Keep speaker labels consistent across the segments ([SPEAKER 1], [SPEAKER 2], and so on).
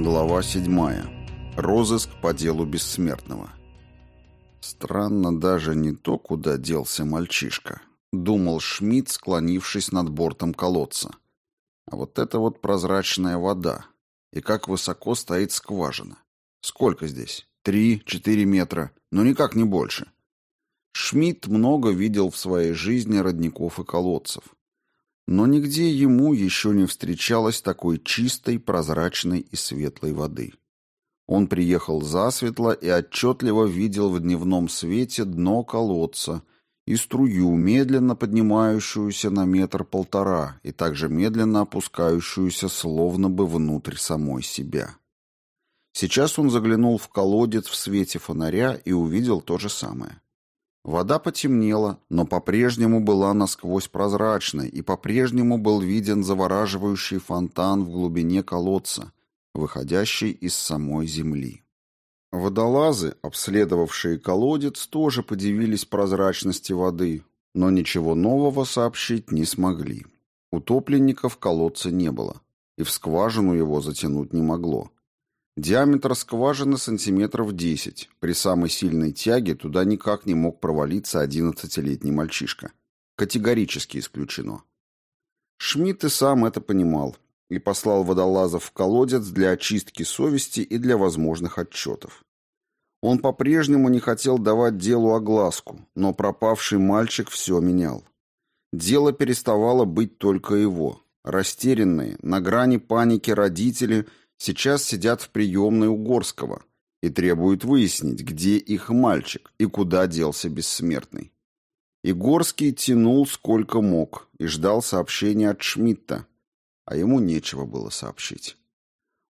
[SPEAKER 1] Глава 7. Розыск по делу бессмертного. Странно даже не то, куда делся мальчишка, думал Шмидт, склонившись над бортом колодца. А вот это вот прозрачная вода. И как высоко стоит скважина. Сколько здесь? Три, четыре метра, но никак не больше. Шмидт много видел в своей жизни родников и колодцев. Но нигде ему еще не встречалось такой чистой, прозрачной и светлой воды. Он приехал засветло и отчетливо видел в дневном свете дно колодца и струю, медленно поднимающуюся на метр-полтора и также медленно опускающуюся словно бы внутрь самой себя. Сейчас он заглянул в колодец в свете фонаря и увидел то же самое. Вода потемнела, но по-прежнему была насквозь прозрачной, и по-прежнему был виден завораживающий фонтан в глубине колодца, выходящий из самой земли. Водолазы, обследовавшие колодец, тоже подивились прозрачности воды, но ничего нового сообщить не смогли. Утопленников колодца не было, и в скважину его затянуть не могло. Диаметр скважины сантиметров 10. При самой сильной тяге туда никак не мог провалиться одиннадцатилетний мальчишка. Категорически исключено. Шмидт и сам это понимал и послал водолазов в колодец для очистки совести и для возможных отчетов. Он по-прежнему не хотел давать делу огласку, но пропавший мальчик все менял. Дело переставало быть только его. Растерянные, на грани паники родители – сейчас сидят в приемной у Горского и требуют выяснить, где их мальчик и куда делся бессмертный. Игорский тянул сколько мог и ждал сообщения от Шмидта, а ему нечего было сообщить.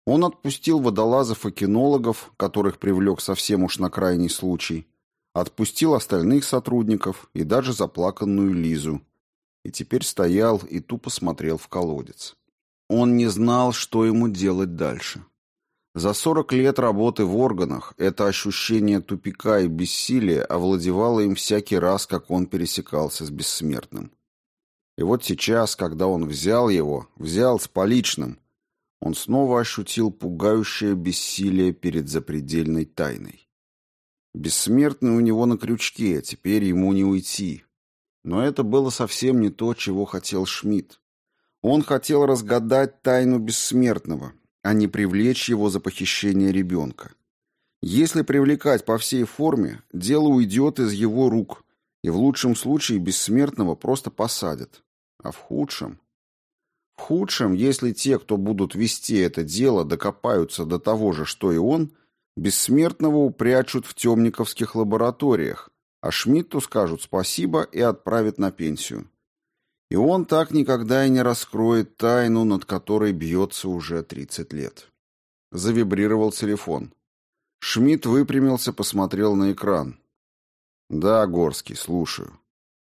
[SPEAKER 1] Он отпустил водолазов и кинологов, которых привлек совсем уж на крайний случай, отпустил остальных сотрудников и даже заплаканную Лизу, и теперь стоял и тупо смотрел в колодец. Он не знал, что ему делать дальше. За 40 лет работы в органах это ощущение тупика и бессилия овладевало им всякий раз, как он пересекался с бессмертным. И вот сейчас, когда он взял его, взял с поличным, он снова ощутил пугающее бессилие перед запредельной тайной. Бессмертный у него на крючке, теперь ему не уйти. Но это было совсем не то, чего хотел Шмидт. Он хотел разгадать тайну бессмертного, а не привлечь его за похищение ребенка. Если привлекать по всей форме, дело уйдет из его рук, и в лучшем случае бессмертного просто посадят. А в худшем... В худшем, если те, кто будут вести это дело, докопаются до того же, что и он, бессмертного упрячут в темниковских лабораториях, а Шмидту скажут спасибо и отправят на пенсию. И он так никогда и не раскроет тайну, над которой бьется уже 30 лет. Завибрировал телефон. Шмидт выпрямился, посмотрел на экран. «Да, Горский, слушаю».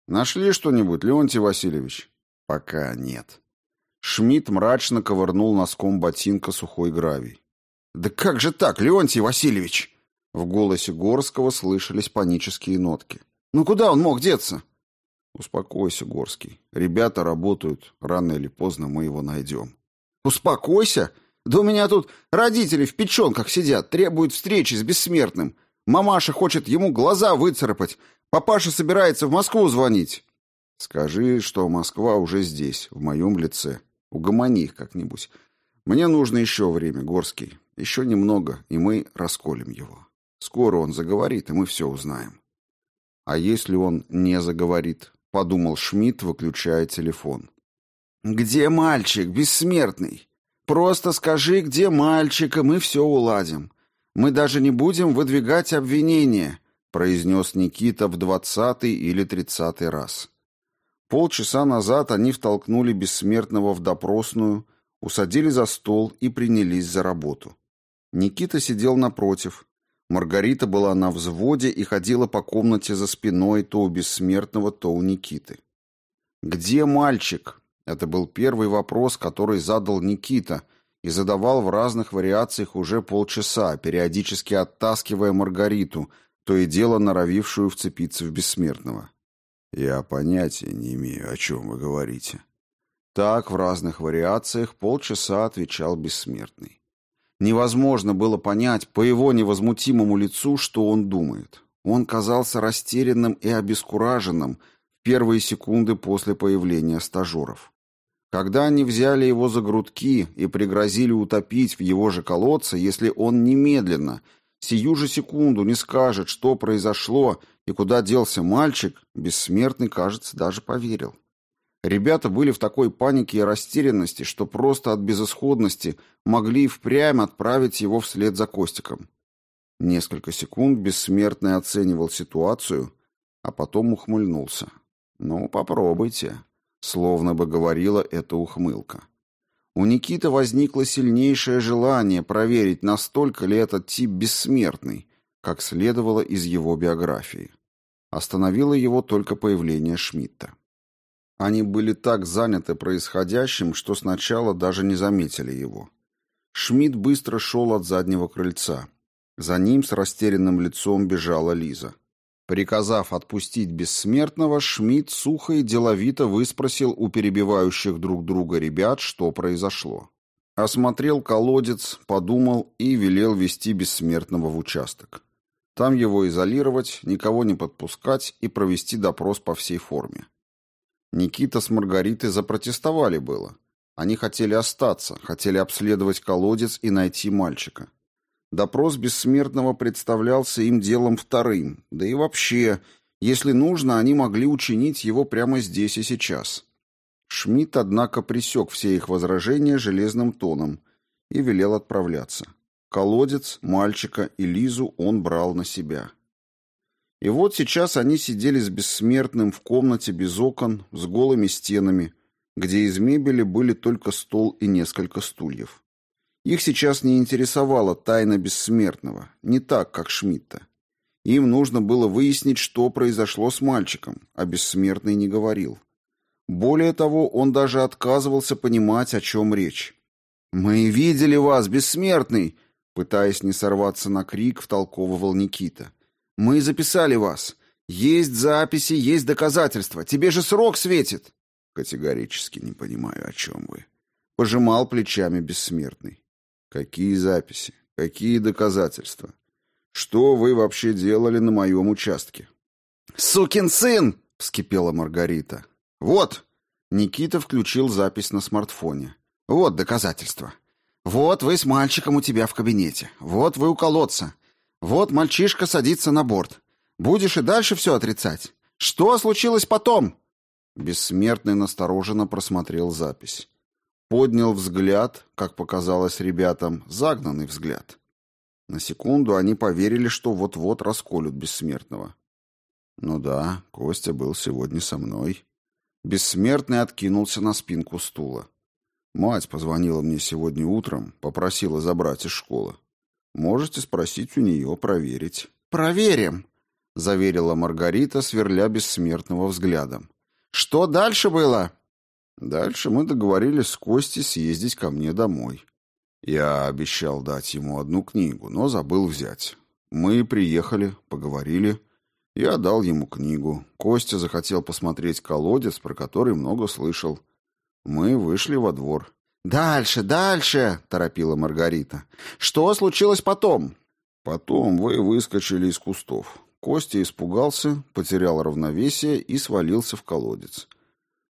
[SPEAKER 1] «Нашли что-нибудь, Леонтий Васильевич?» «Пока нет». Шмидт мрачно ковырнул носком ботинка сухой гравий. «Да как же так, Леонтий Васильевич?» В голосе Горского слышались панические нотки. «Ну куда он мог деться?» Успокойся, Горский. Ребята работают. Рано или поздно мы его найдем. Успокойся? Да у меня тут родители в печенках сидят, требуют встречи с бессмертным. Мамаша хочет ему глаза выцарапать. Папаша собирается в Москву звонить. Скажи, что Москва уже здесь, в моем лице. Угомони их как-нибудь. Мне нужно еще время, Горский. Еще немного, и мы расколем его. Скоро он заговорит, и мы все узнаем. А если он не заговорит? Подумал Шмидт, выключая телефон. Где мальчик, бессмертный? Просто скажи, где мальчик, и мы все уладим. Мы даже не будем выдвигать обвинения, произнес Никита в двадцатый или тридцатый раз. Полчаса назад они втолкнули бессмертного в допросную, усадили за стол и принялись за работу. Никита сидел напротив, Маргарита была на взводе и ходила по комнате за спиной то у бессмертного, то у Никиты. «Где мальчик?» Это был первый вопрос, который задал Никита и задавал в разных вариациях уже полчаса, периодически оттаскивая Маргариту, то и дело норовившую вцепиться в бессмертного. «Я понятия не имею, о чем вы говорите». Так в разных вариациях полчаса отвечал бессмертный. Невозможно было понять по его невозмутимому лицу, что он думает. Он казался растерянным и обескураженным в первые секунды после появления стажеров. Когда они взяли его за грудки и пригрозили утопить в его же колодце, если он немедленно, сию же секунду не скажет, что произошло и куда делся мальчик, бессмертный, кажется, даже поверил. Ребята были в такой панике и растерянности, что просто от безысходности могли впрямь отправить его вслед за Костиком. Несколько секунд бессмертный оценивал ситуацию, а потом ухмыльнулся. «Ну, попробуйте», — словно бы говорила эта ухмылка. У Никиты возникло сильнейшее желание проверить, настолько ли этот тип бессмертный, как следовало из его биографии. Остановило его только появление Шмидта. Они были так заняты происходящим, что сначала даже не заметили его. Шмидт быстро шел от заднего крыльца. За ним с растерянным лицом бежала Лиза. Приказав отпустить бессмертного, Шмидт сухо и деловито выспросил у перебивающих друг друга ребят, что произошло. Осмотрел колодец, подумал и велел вести бессмертного в участок. Там его изолировать, никого не подпускать и провести допрос по всей форме. Никита с Маргаритой запротестовали было. Они хотели остаться, хотели обследовать колодец и найти мальчика. Допрос бессмертного представлялся им делом вторым, да и вообще, если нужно, они могли учинить его прямо здесь и сейчас. Шмидт, однако, пресек все их возражения железным тоном и велел отправляться. Колодец, мальчика и Лизу он брал на себя. И вот сейчас они сидели с бессмертным в комнате без окон, с голыми стенами, где из мебели были только стол и несколько стульев. Их сейчас не интересовала тайна бессмертного, не так, как Шмидта. Им нужно было выяснить, что произошло с мальчиком, а бессмертный не говорил. Более того, он даже отказывался понимать, о чем речь. «Мы видели вас, бессмертный!» Пытаясь не сорваться на крик, втолковывал Никита. Мы записали вас. Есть записи, есть доказательства. Тебе же срок светит. Категорически не понимаю, о чем вы. Пожимал плечами бессмертный. Какие записи? Какие доказательства? Что вы вообще делали на моем участке? Сукин сын! вскипела Маргарита. Вот. Никита включил запись на смартфоне. Вот доказательства. Вот вы с мальчиком у тебя в кабинете. Вот вы у колодца. Вот мальчишка садится на борт. Будешь и дальше все отрицать? Что случилось потом? Бессмертный настороженно просмотрел запись. Поднял взгляд, как показалось ребятам, загнанный взгляд. На секунду они поверили, что вот-вот расколют бессмертного. Ну да, Костя был сегодня со мной. Бессмертный откинулся на спинку стула. Мать позвонила мне сегодня утром, попросила забрать из школы. Можете спросить у нее, проверить. Проверим, заверила Маргарита, сверля бессмертного взглядом. Что дальше было? Дальше мы договорились с Костей съездить ко мне домой. Я обещал дать ему одну книгу, но забыл взять. Мы приехали, поговорили. Я дал ему книгу. Костя захотел посмотреть колодец, про который много слышал. Мы вышли во двор. «Дальше, дальше!» — торопила Маргарита. «Что случилось потом?» «Потом вы выскочили из кустов. Костя испугался, потерял равновесие и свалился в колодец.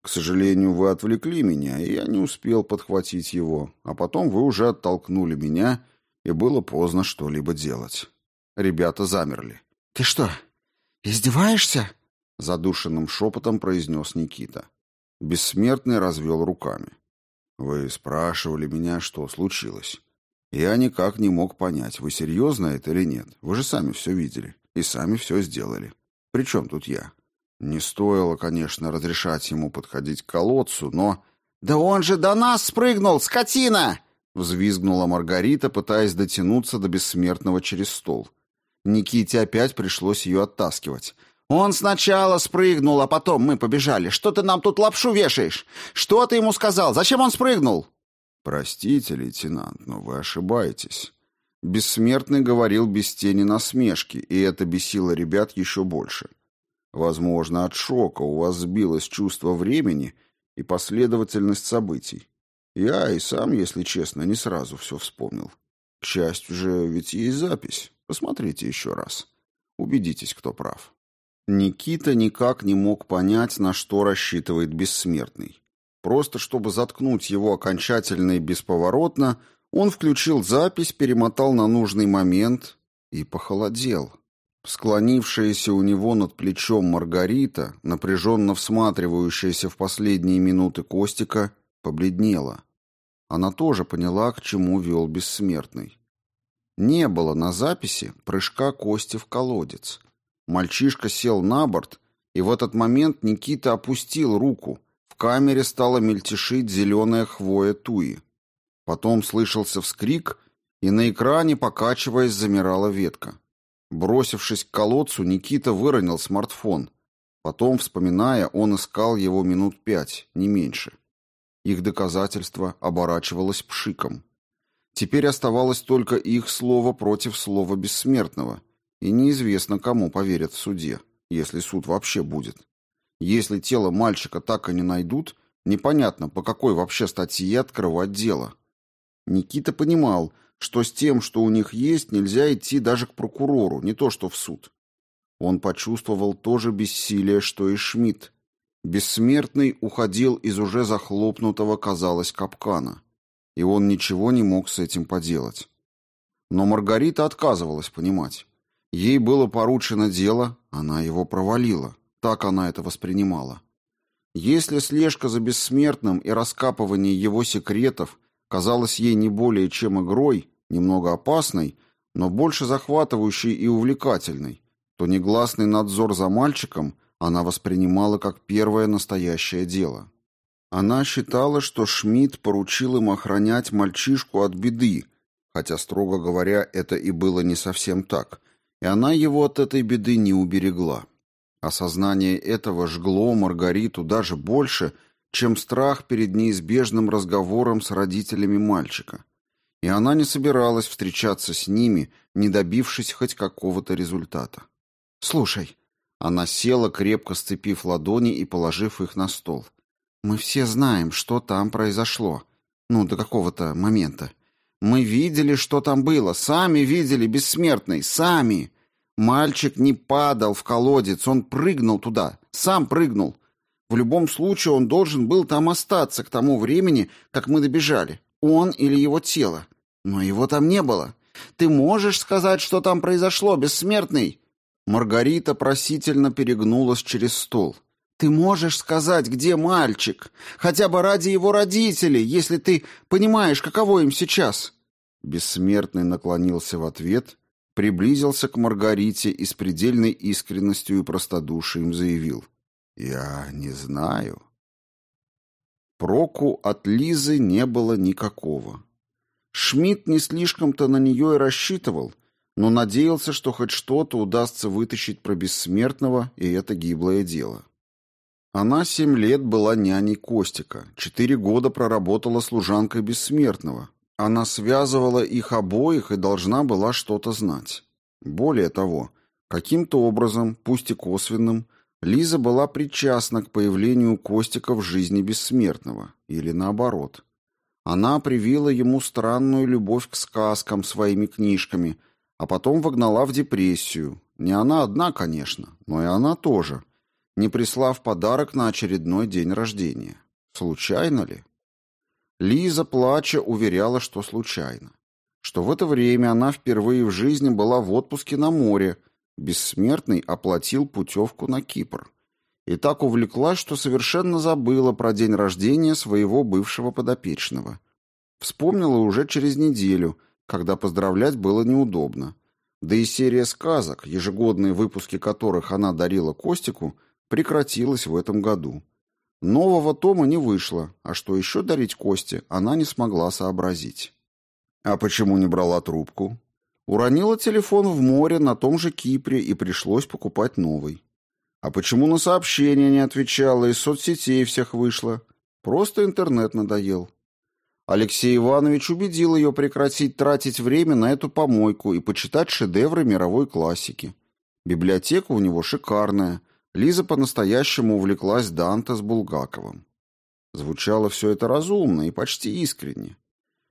[SPEAKER 1] К сожалению, вы отвлекли меня, и я не успел подхватить его, а потом вы уже оттолкнули меня, и было поздно что-либо делать». Ребята замерли. «Ты что, издеваешься?» — задушенным шепотом произнес Никита. Бессмертный развел руками. Вы спрашивали меня, что случилось. Я никак не мог понять, вы серьезно это или нет. Вы же сами все видели и сами все сделали. При чем тут я? Не стоило, конечно, разрешать ему подходить к колодцу, но... «Да он же до нас спрыгнул, скотина!» Взвизгнула Маргарита, пытаясь дотянуться до бессмертного через стол. Никите опять пришлось ее оттаскивать. Он сначала спрыгнул, а потом мы побежали. Что ты нам тут лапшу вешаешь? Что ты ему сказал? Зачем он спрыгнул? Простите, лейтенант, но вы ошибаетесь. Бессмертный говорил без тени насмешки, и это бесило ребят еще больше. Возможно, от шока у вас сбилось чувство времени и последовательность событий. Я и сам, если честно, не сразу все вспомнил. К счастью же, ведь есть запись. Посмотрите еще раз. Убедитесь, кто прав. Никита никак не мог понять, на что рассчитывает бессмертный. Просто чтобы заткнуть его окончательно и бесповоротно, он включил запись, перемотал на нужный момент и похолодел. Склонившаяся у него над плечом Маргарита, напряженно всматривающаяся в последние минуты Костика, побледнела. Она тоже поняла, к чему вел бессмертный. Не было на записи прыжка Кости в колодец. Мальчишка сел на борт, и в этот момент Никита опустил руку. В камере стала мельтешить зеленая хвоя туи. Потом слышался вскрик, и на экране, покачиваясь, замирала ветка. Бросившись к колодцу, Никита выронил смартфон. Потом, вспоминая, он искал его минут пять, не меньше. Их доказательство оборачивалось пшиком. Теперь оставалось только их слово против слова бессмертного, и неизвестно, кому поверят в суде, если суд вообще будет. Если тело мальчика так и не найдут, непонятно, по какой вообще статье открывать дело. Никита понимал, что с тем, что у них есть, нельзя идти даже к прокурору, не то что в суд. Он почувствовал то же бессилие, что и Шмидт. Бессмертный уходил из уже захлопнутого, казалось, капкана, и он ничего не мог с этим поделать. Но Маргарита отказывалась понимать. Ей было поручено дело, она его провалила. Так она это воспринимала. Если слежка за бессмертным и раскапывание его секретов казалось ей не более чем игрой, немного опасной, но больше захватывающей и увлекательной, то негласный надзор за мальчиком она воспринимала как первое настоящее дело. Она считала, что Шмидт поручил им охранять мальчишку от беды, хотя, строго говоря, это и было не совсем так, и она его от этой беды не уберегла. Осознание этого жгло Маргариту даже больше, чем страх перед неизбежным разговором с родителями мальчика и она не собиралась встречаться с ними, не добившись хоть какого-то результата. «Слушай», — она села, крепко сцепив ладони и положив их на стол. «Мы все знаем, что там произошло. Ну, до какого-то момента. Мы видели, что там было. Сами видели, бессмертный. Сами. Мальчик не падал в колодец, он прыгнул туда. Сам прыгнул. В любом случае он должен был там остаться к тому времени, как мы добежали. Он или его тело. Но его там не было. Ты можешь сказать, что там произошло, бессмертный?» Маргарита просительно перегнулась через стол. «Ты можешь сказать, где мальчик? Хотя бы ради его родителей, если ты понимаешь, каково им сейчас?» Бессмертный наклонился в ответ, приблизился к Маргарите и с предельной искренностью и простодушием заявил. «Я не знаю». Проку от Лизы не было никакого. Шмидт не слишком-то на нее и рассчитывал, но надеялся, что хоть что-то удастся вытащить про бессмертного, и это гиблое дело. Она семь лет была няней Костика, четыре года проработала служанкой бессмертного. Она связывала их обоих и должна была что-то знать. Более того, каким-то образом, пусть и косвенным, Лиза была причастна к появлению Костика в жизни бессмертного, или наоборот – она привила ему странную любовь к сказкам своими книжками, а потом вогнала в депрессию. Не она одна, конечно, но и она тоже, не прислав подарок на очередной день рождения. Случайно ли? Лиза, плача, уверяла, что случайно. Что в это время она впервые в жизни была в отпуске на море, бессмертный оплатил путевку на Кипр. И так увлеклась, что совершенно забыла про день рождения своего бывшего подопечного. Вспомнила уже через неделю, когда поздравлять было неудобно. Да и серия сказок, ежегодные выпуски которых она дарила Костику, прекратилась в этом году. Нового тома не вышло, а что еще дарить Косте, она не смогла сообразить. А почему не брала трубку? Уронила телефон в море на том же Кипре и пришлось покупать новый. А почему на сообщения не отвечала, из соцсетей всех вышла? Просто интернет надоел. Алексей Иванович убедил ее прекратить тратить время на эту помойку и почитать шедевры мировой классики. Библиотека у него шикарная. Лиза по-настоящему увлеклась Данте с Булгаковым. Звучало все это разумно и почти искренне.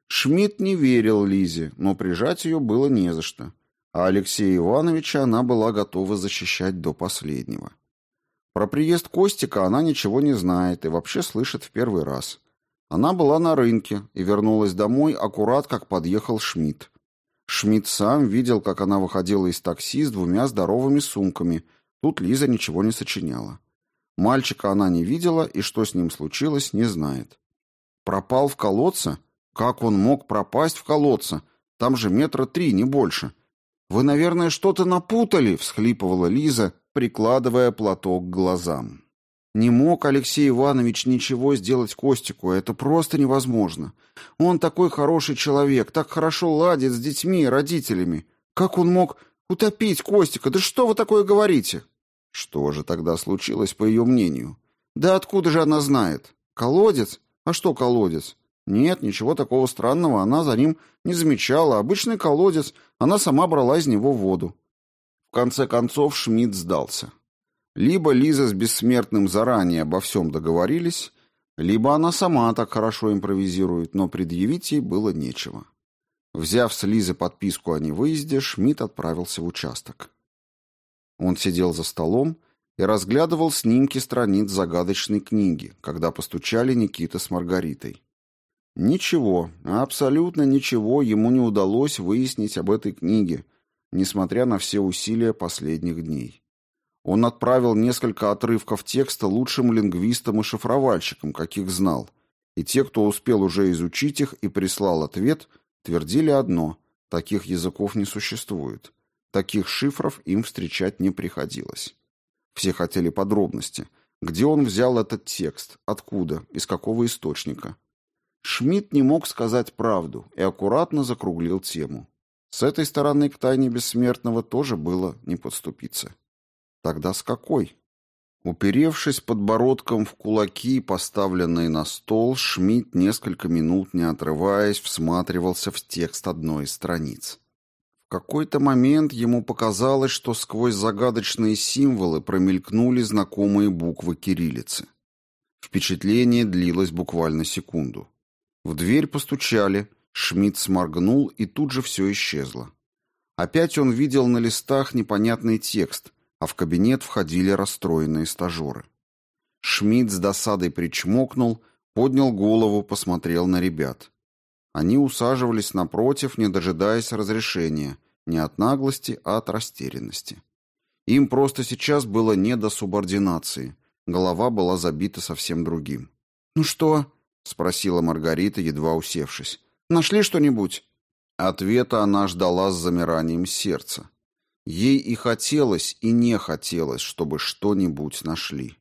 [SPEAKER 1] Шмидт не верил Лизе, но прижать ее было не за что. А Алексея Ивановича она была готова защищать до последнего. Про приезд Костика она ничего не знает и вообще слышит в первый раз. Она была на рынке и вернулась домой аккурат, как подъехал Шмидт. Шмидт сам видел, как она выходила из такси с двумя здоровыми сумками. Тут Лиза ничего не сочиняла. Мальчика она не видела и что с ним случилось, не знает. Пропал в колодце? Как он мог пропасть в колодце? Там же метра три, не больше. Вы, наверное, что-то напутали, всхлипывала Лиза, прикладывая платок к глазам. Не мог Алексей Иванович ничего сделать Костику, это просто невозможно. Он такой хороший человек, так хорошо ладит с детьми и родителями. Как он мог утопить Костика? Да что вы такое говорите? Что же тогда случилось, по ее мнению? Да откуда же она знает? Колодец? А что колодец? Нет, ничего такого странного она за ним не замечала. Обычный колодец, она сама брала из него воду. В конце концов Шмидт сдался. Либо Лиза с Бессмертным заранее обо всем договорились, либо она сама так хорошо импровизирует, но предъявить ей было нечего. Взяв с Лизы подписку о невыезде, Шмидт отправился в участок. Он сидел за столом и разглядывал снимки страниц загадочной книги, когда постучали Никита с Маргаритой. Ничего, абсолютно ничего ему не удалось выяснить об этой книге, несмотря на все усилия последних дней. Он отправил несколько отрывков текста лучшим лингвистам и шифровальщикам, каких знал, и те, кто успел уже изучить их и прислал ответ, твердили одно – таких языков не существует. Таких шифров им встречать не приходилось. Все хотели подробности. Где он взял этот текст? Откуда? Из какого источника? Шмидт не мог сказать правду и аккуратно закруглил тему. С этой стороны к тайне бессмертного тоже было не подступиться. Тогда с какой? Уперевшись подбородком в кулаки, поставленные на стол, Шмидт несколько минут, не отрываясь, всматривался в текст одной из страниц какой-то момент ему показалось, что сквозь загадочные символы промелькнули знакомые буквы кириллицы. Впечатление длилось буквально секунду. В дверь постучали, Шмидт сморгнул, и тут же все исчезло. Опять он видел на листах непонятный текст, а в кабинет входили расстроенные стажеры. Шмидт с досадой причмокнул, поднял голову, посмотрел на ребят. Они усаживались напротив, не дожидаясь разрешения, не от наглости, а от растерянности. Им просто сейчас было не до субординации. Голова была забита совсем другим. «Ну что?» — спросила Маргарита, едва усевшись. «Нашли что-нибудь?» Ответа она ждала с замиранием сердца. Ей и хотелось, и не хотелось, чтобы что-нибудь нашли.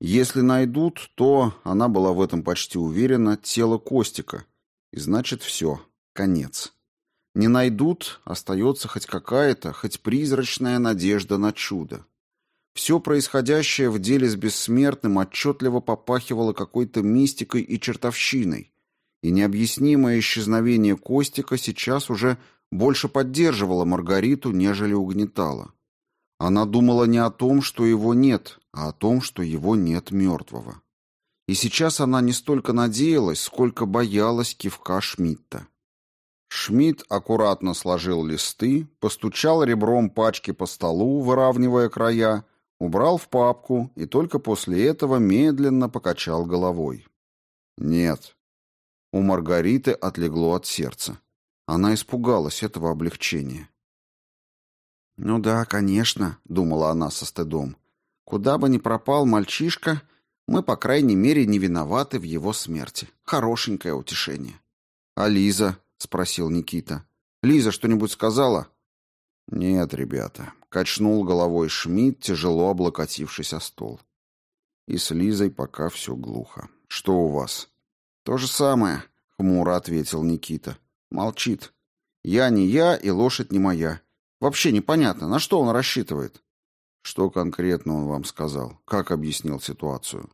[SPEAKER 1] Если найдут, то, она была в этом почти уверена, тело Костика, и значит, все, конец. Не найдут, остается хоть какая-то, хоть призрачная надежда на чудо. Все происходящее в деле с бессмертным отчетливо попахивало какой-то мистикой и чертовщиной, и необъяснимое исчезновение Костика сейчас уже больше поддерживало Маргариту, нежели угнетало. Она думала не о том, что его нет, а о том, что его нет мертвого. И сейчас она не столько надеялась, сколько боялась кивка Шмидта. Шмидт аккуратно сложил листы, постучал ребром пачки по столу, выравнивая края, убрал в папку и только после этого медленно покачал головой. «Нет». У Маргариты отлегло от сердца. Она испугалась этого облегчения. «Ну да, конечно», — думала она со стыдом. «Куда бы ни пропал мальчишка, мы, по крайней мере, не виноваты в его смерти. Хорошенькое утешение. А Лиза, спросил Никита. Лиза что-нибудь сказала? Нет, ребята, качнул головой Шмидт, тяжело облокотившись о стол. И с Лизой пока все глухо. Что у вас? То же самое, хмуро ответил Никита. Молчит. Я не я, и лошадь не моя. Вообще непонятно, на что он рассчитывает. Что конкретно он вам сказал? Как объяснил ситуацию?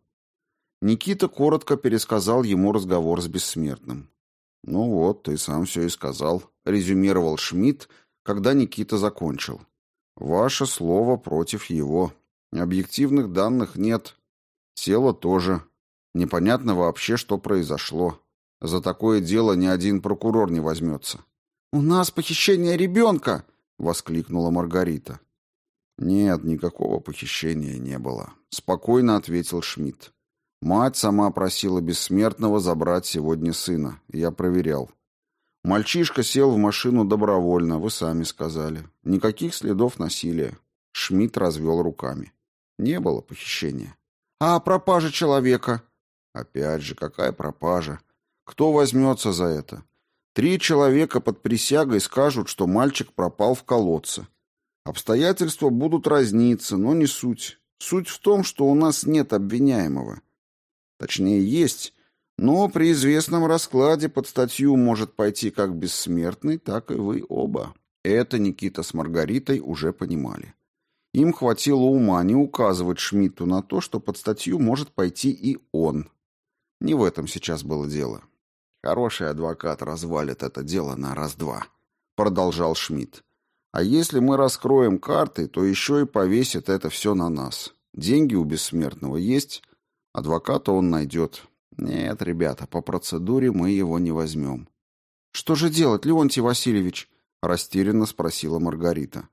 [SPEAKER 1] Никита коротко пересказал ему разговор с бессмертным. «Ну вот, ты сам все и сказал», — резюмировал Шмидт, когда Никита закончил. «Ваше слово против его. Объективных данных нет. Тело тоже. Непонятно вообще, что произошло. За такое дело ни один прокурор не возьмется.
[SPEAKER 2] «У нас похищение ребенка!» — воскликнула Маргарита.
[SPEAKER 1] «Нет, никакого похищения не было», — спокойно ответил Шмидт. «Мать сама просила Бессмертного забрать сегодня сына. Я проверял. Мальчишка сел в машину добровольно, вы сами сказали. Никаких следов насилия». Шмидт развел руками. «Не было похищения».
[SPEAKER 2] «А пропажа человека?»
[SPEAKER 1] «Опять же, какая пропажа? Кто возьмется за это? Три человека под присягой скажут, что мальчик пропал в колодце. Обстоятельства будут разниться, но не суть. Суть в том, что у нас нет обвиняемого. Точнее, есть, но при известном раскладе под статью может пойти как бессмертный, так и вы оба. Это Никита с Маргаритой уже понимали. Им хватило ума не указывать Шмидту на то, что под статью может пойти и он. Не в этом сейчас было дело. Хороший адвокат развалит это дело на раз-два, продолжал Шмидт. А если мы раскроем карты, то еще и повесит это все на нас. Деньги у бессмертного есть, адвоката он найдет. Нет, ребята, по процедуре мы его не возьмем.
[SPEAKER 2] Что же делать, Леонтий Васильевич?
[SPEAKER 1] Растерянно спросила Маргарита.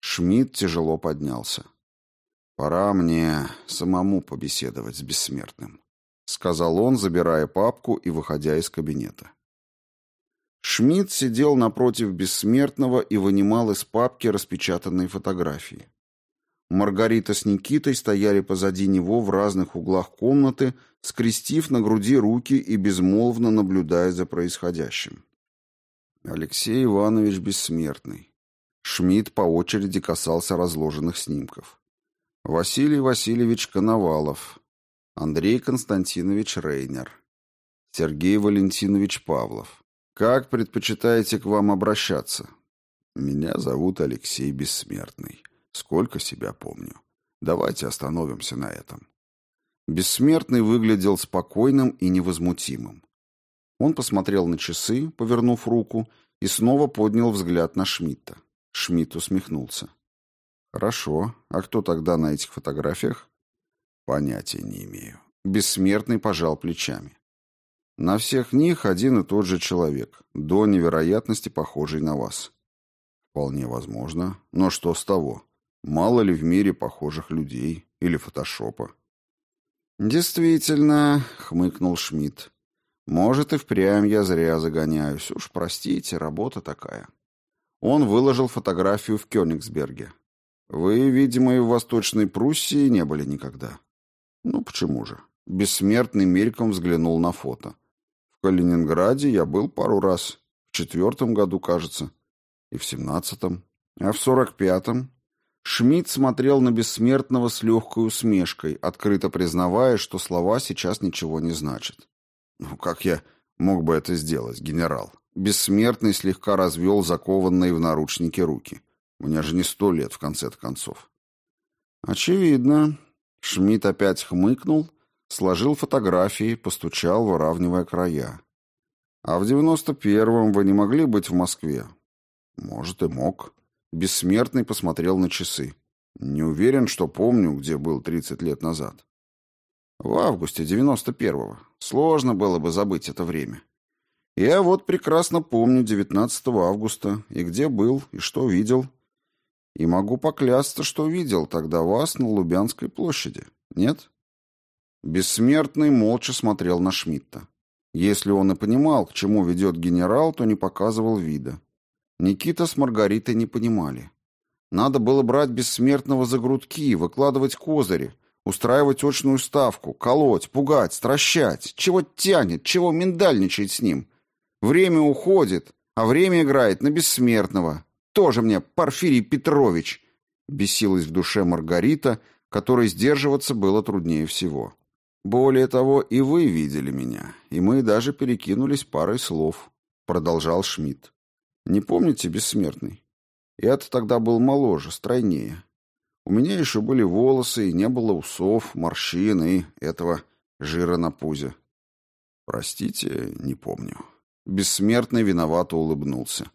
[SPEAKER 1] Шмидт тяжело поднялся. Пора мне самому побеседовать с бессмертным, сказал он, забирая папку и выходя из кабинета. Шмидт сидел напротив бессмертного и вынимал из папки распечатанные фотографии. Маргарита с Никитой стояли позади него в разных углах комнаты, скрестив на груди руки и безмолвно наблюдая за происходящим. Алексей Иванович Бессмертный. Шмидт по очереди касался разложенных снимков. Василий Васильевич Коновалов. Андрей Константинович Рейнер. Сергей Валентинович Павлов. Как предпочитаете к вам обращаться? Меня зовут Алексей Бессмертный. Сколько себя помню. Давайте остановимся на этом. Бессмертный выглядел спокойным и невозмутимым. Он посмотрел на часы, повернув руку, и снова поднял взгляд на Шмидта. Шмидт усмехнулся. «Хорошо. А кто тогда на этих фотографиях?» «Понятия не имею». Бессмертный пожал плечами. На всех них один и тот же человек, до невероятности похожий на вас. Вполне возможно. Но что с того? Мало ли в мире похожих людей или фотошопа? Действительно, хмыкнул Шмидт. Может, и впрямь я зря загоняюсь. Уж простите, работа такая. Он выложил фотографию в Кёнигсберге. Вы, видимо, и в Восточной Пруссии не были никогда. Ну, почему же? Бессмертный мельком взглянул на фото. Калининграде я был пару раз. В четвертом году, кажется. И в семнадцатом. А в сорок пятом... Шмидт смотрел на бессмертного с легкой усмешкой, открыто признавая, что слова сейчас ничего не значат. «Ну, как я мог бы это сделать, генерал?» Бессмертный слегка развел закованные в наручники руки. «Мне же не сто лет, в конце-то концов». «Очевидно». Шмидт опять хмыкнул Сложил фотографии, постучал, выравнивая края. «А в девяносто первом вы не могли быть в Москве?» «Может, и мог». Бессмертный посмотрел на часы. «Не уверен, что помню, где был тридцать лет назад». «В августе девяносто первого. Сложно было бы забыть это время. Я вот прекрасно помню девятнадцатого августа, и где был, и что видел. И могу поклясться, что видел тогда вас на Лубянской площади. Нет?» Бессмертный молча смотрел на Шмидта. Если он и понимал, к чему ведет генерал, то не показывал вида. Никита с Маргаритой не понимали. Надо было брать бессмертного за грудки, выкладывать козыри, устраивать очную ставку, колоть, пугать, стращать. Чего тянет, чего миндальничает с ним? Время уходит, а время играет на бессмертного. Тоже мне Порфирий Петрович. Бесилась в душе Маргарита, которой сдерживаться было труднее всего. Более того, и вы видели меня, и мы даже перекинулись парой слов, продолжал Шмидт. Не помните, бессмертный? Я-то тогда был моложе, стройнее. У меня еще были волосы, и не было усов, морщин и этого жира на пузе. Простите, не помню. Бессмертный виновато улыбнулся.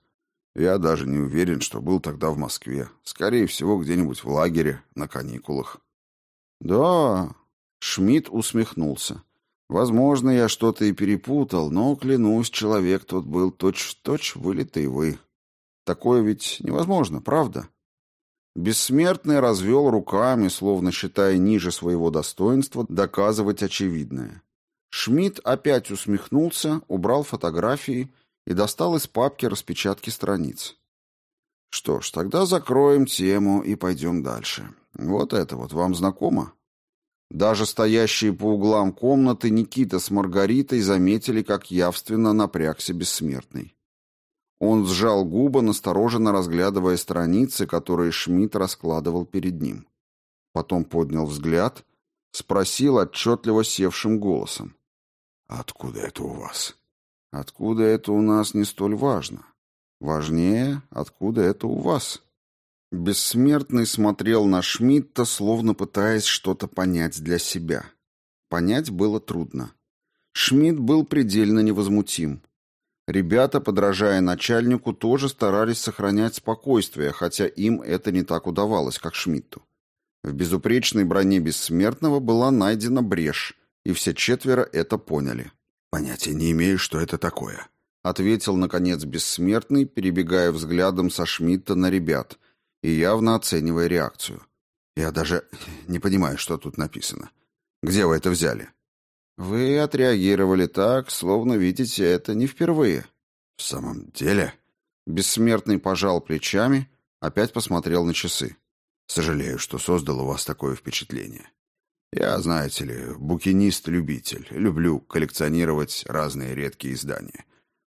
[SPEAKER 1] Я даже не уверен, что был тогда в Москве. Скорее всего, где-нибудь в лагере, на каникулах. Да, Шмидт усмехнулся. Возможно, я что-то и перепутал, но, клянусь, человек тот был точь-в-точь -точь вылитый вы. Такое ведь невозможно, правда? Бессмертный развел руками, словно считая ниже своего достоинства, доказывать очевидное. Шмидт опять усмехнулся, убрал фотографии и достал из папки распечатки страниц. Что ж, тогда закроем тему и пойдем дальше. Вот это вот вам знакомо? Даже стоящие по углам комнаты Никита с Маргаритой заметили, как явственно напрягся бессмертный. Он сжал губы, настороженно разглядывая страницы, которые Шмидт раскладывал перед ним. Потом поднял взгляд, спросил отчетливо севшим голосом. «Откуда это у вас?» «Откуда это у нас не столь важно. Важнее, откуда это у вас?» Бессмертный смотрел на Шмидта, словно пытаясь что-то понять для себя. Понять было трудно. Шмидт был предельно невозмутим. Ребята, подражая начальнику, тоже старались сохранять спокойствие, хотя им это не так удавалось, как Шмидту. В безупречной броне Бессмертного была найдена брешь, и все четверо это поняли. «Понятия не имею, что это такое», — ответил, наконец, Бессмертный, перебегая взглядом со Шмидта на ребят — и явно оценивая реакцию. Я даже не понимаю, что тут написано. Где вы это взяли? Вы отреагировали так, словно видите это не впервые. В самом деле? Бессмертный пожал плечами, опять посмотрел на часы. Сожалею, что создал у вас такое впечатление. Я, знаете ли, букинист-любитель. Люблю коллекционировать разные редкие издания.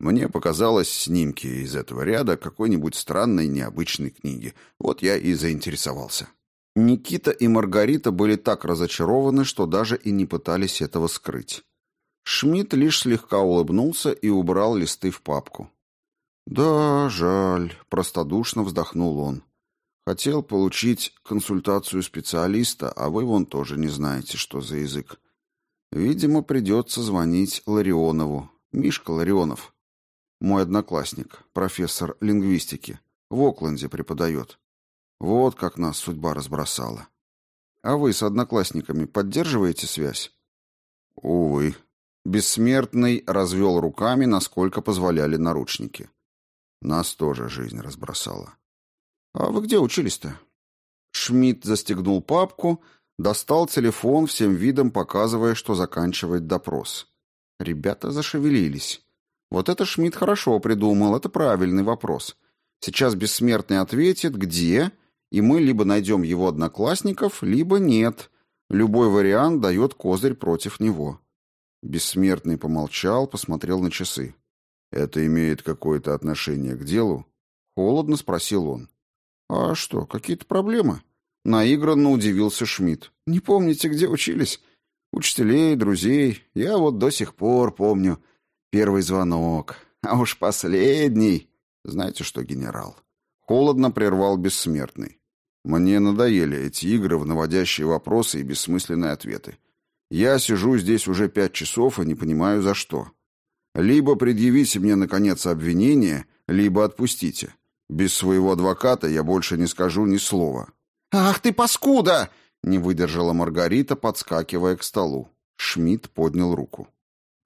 [SPEAKER 1] Мне показалось снимки из этого ряда какой-нибудь странной необычной книги. Вот я и заинтересовался. Никита и Маргарита были так разочарованы, что даже и не пытались этого скрыть. Шмидт лишь слегка улыбнулся и убрал листы в папку. «Да, жаль», — простодушно вздохнул он. «Хотел получить консультацию специалиста, а вы вон тоже не знаете, что за язык. Видимо, придется звонить Ларионову. Мишка Ларионов. Мой одноклассник, профессор лингвистики, в Окленде преподает. Вот как нас судьба разбросала. А вы с одноклассниками поддерживаете связь? Увы. Бессмертный развел руками, насколько позволяли наручники. Нас тоже жизнь разбросала. А вы где учились-то? Шмидт застегнул папку, достал телефон, всем видом показывая, что заканчивает допрос. Ребята зашевелились. Вот это Шмидт хорошо придумал, это правильный вопрос. Сейчас бессмертный ответит, где, и мы либо найдем его одноклассников, либо нет. Любой вариант дает козырь против него. Бессмертный помолчал, посмотрел на часы. «Это имеет какое-то отношение к делу?» Холодно спросил он. «А что, какие-то проблемы?» Наигранно удивился Шмидт. «Не помните, где учились?» «Учителей, друзей. Я вот до сих пор помню. Первый звонок. А уж последний. Знаете что, генерал? Холодно прервал бессмертный. Мне надоели эти игры в наводящие вопросы и бессмысленные ответы. Я сижу здесь уже пять часов и не понимаю, за что. Либо предъявите мне, наконец, обвинение, либо отпустите. Без своего адвоката я больше не скажу ни слова». «Ах ты, паскуда!» — не выдержала Маргарита, подскакивая к столу. Шмидт поднял руку.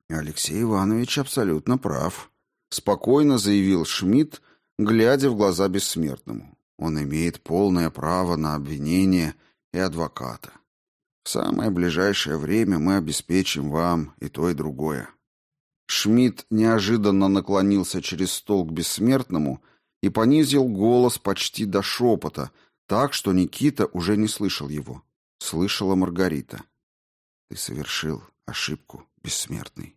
[SPEAKER 1] Алексей Иванович абсолютно прав, спокойно заявил Шмидт, глядя в глаза бессмертному. Он имеет полное право на обвинение и адвоката. В самое ближайшее время мы обеспечим вам и то, и другое. Шмидт неожиданно наклонился через стол к бессмертному и понизил голос почти до шепота, так, что Никита уже не слышал его. Слышала Маргарита. «Ты совершил ошибку, бессмертный.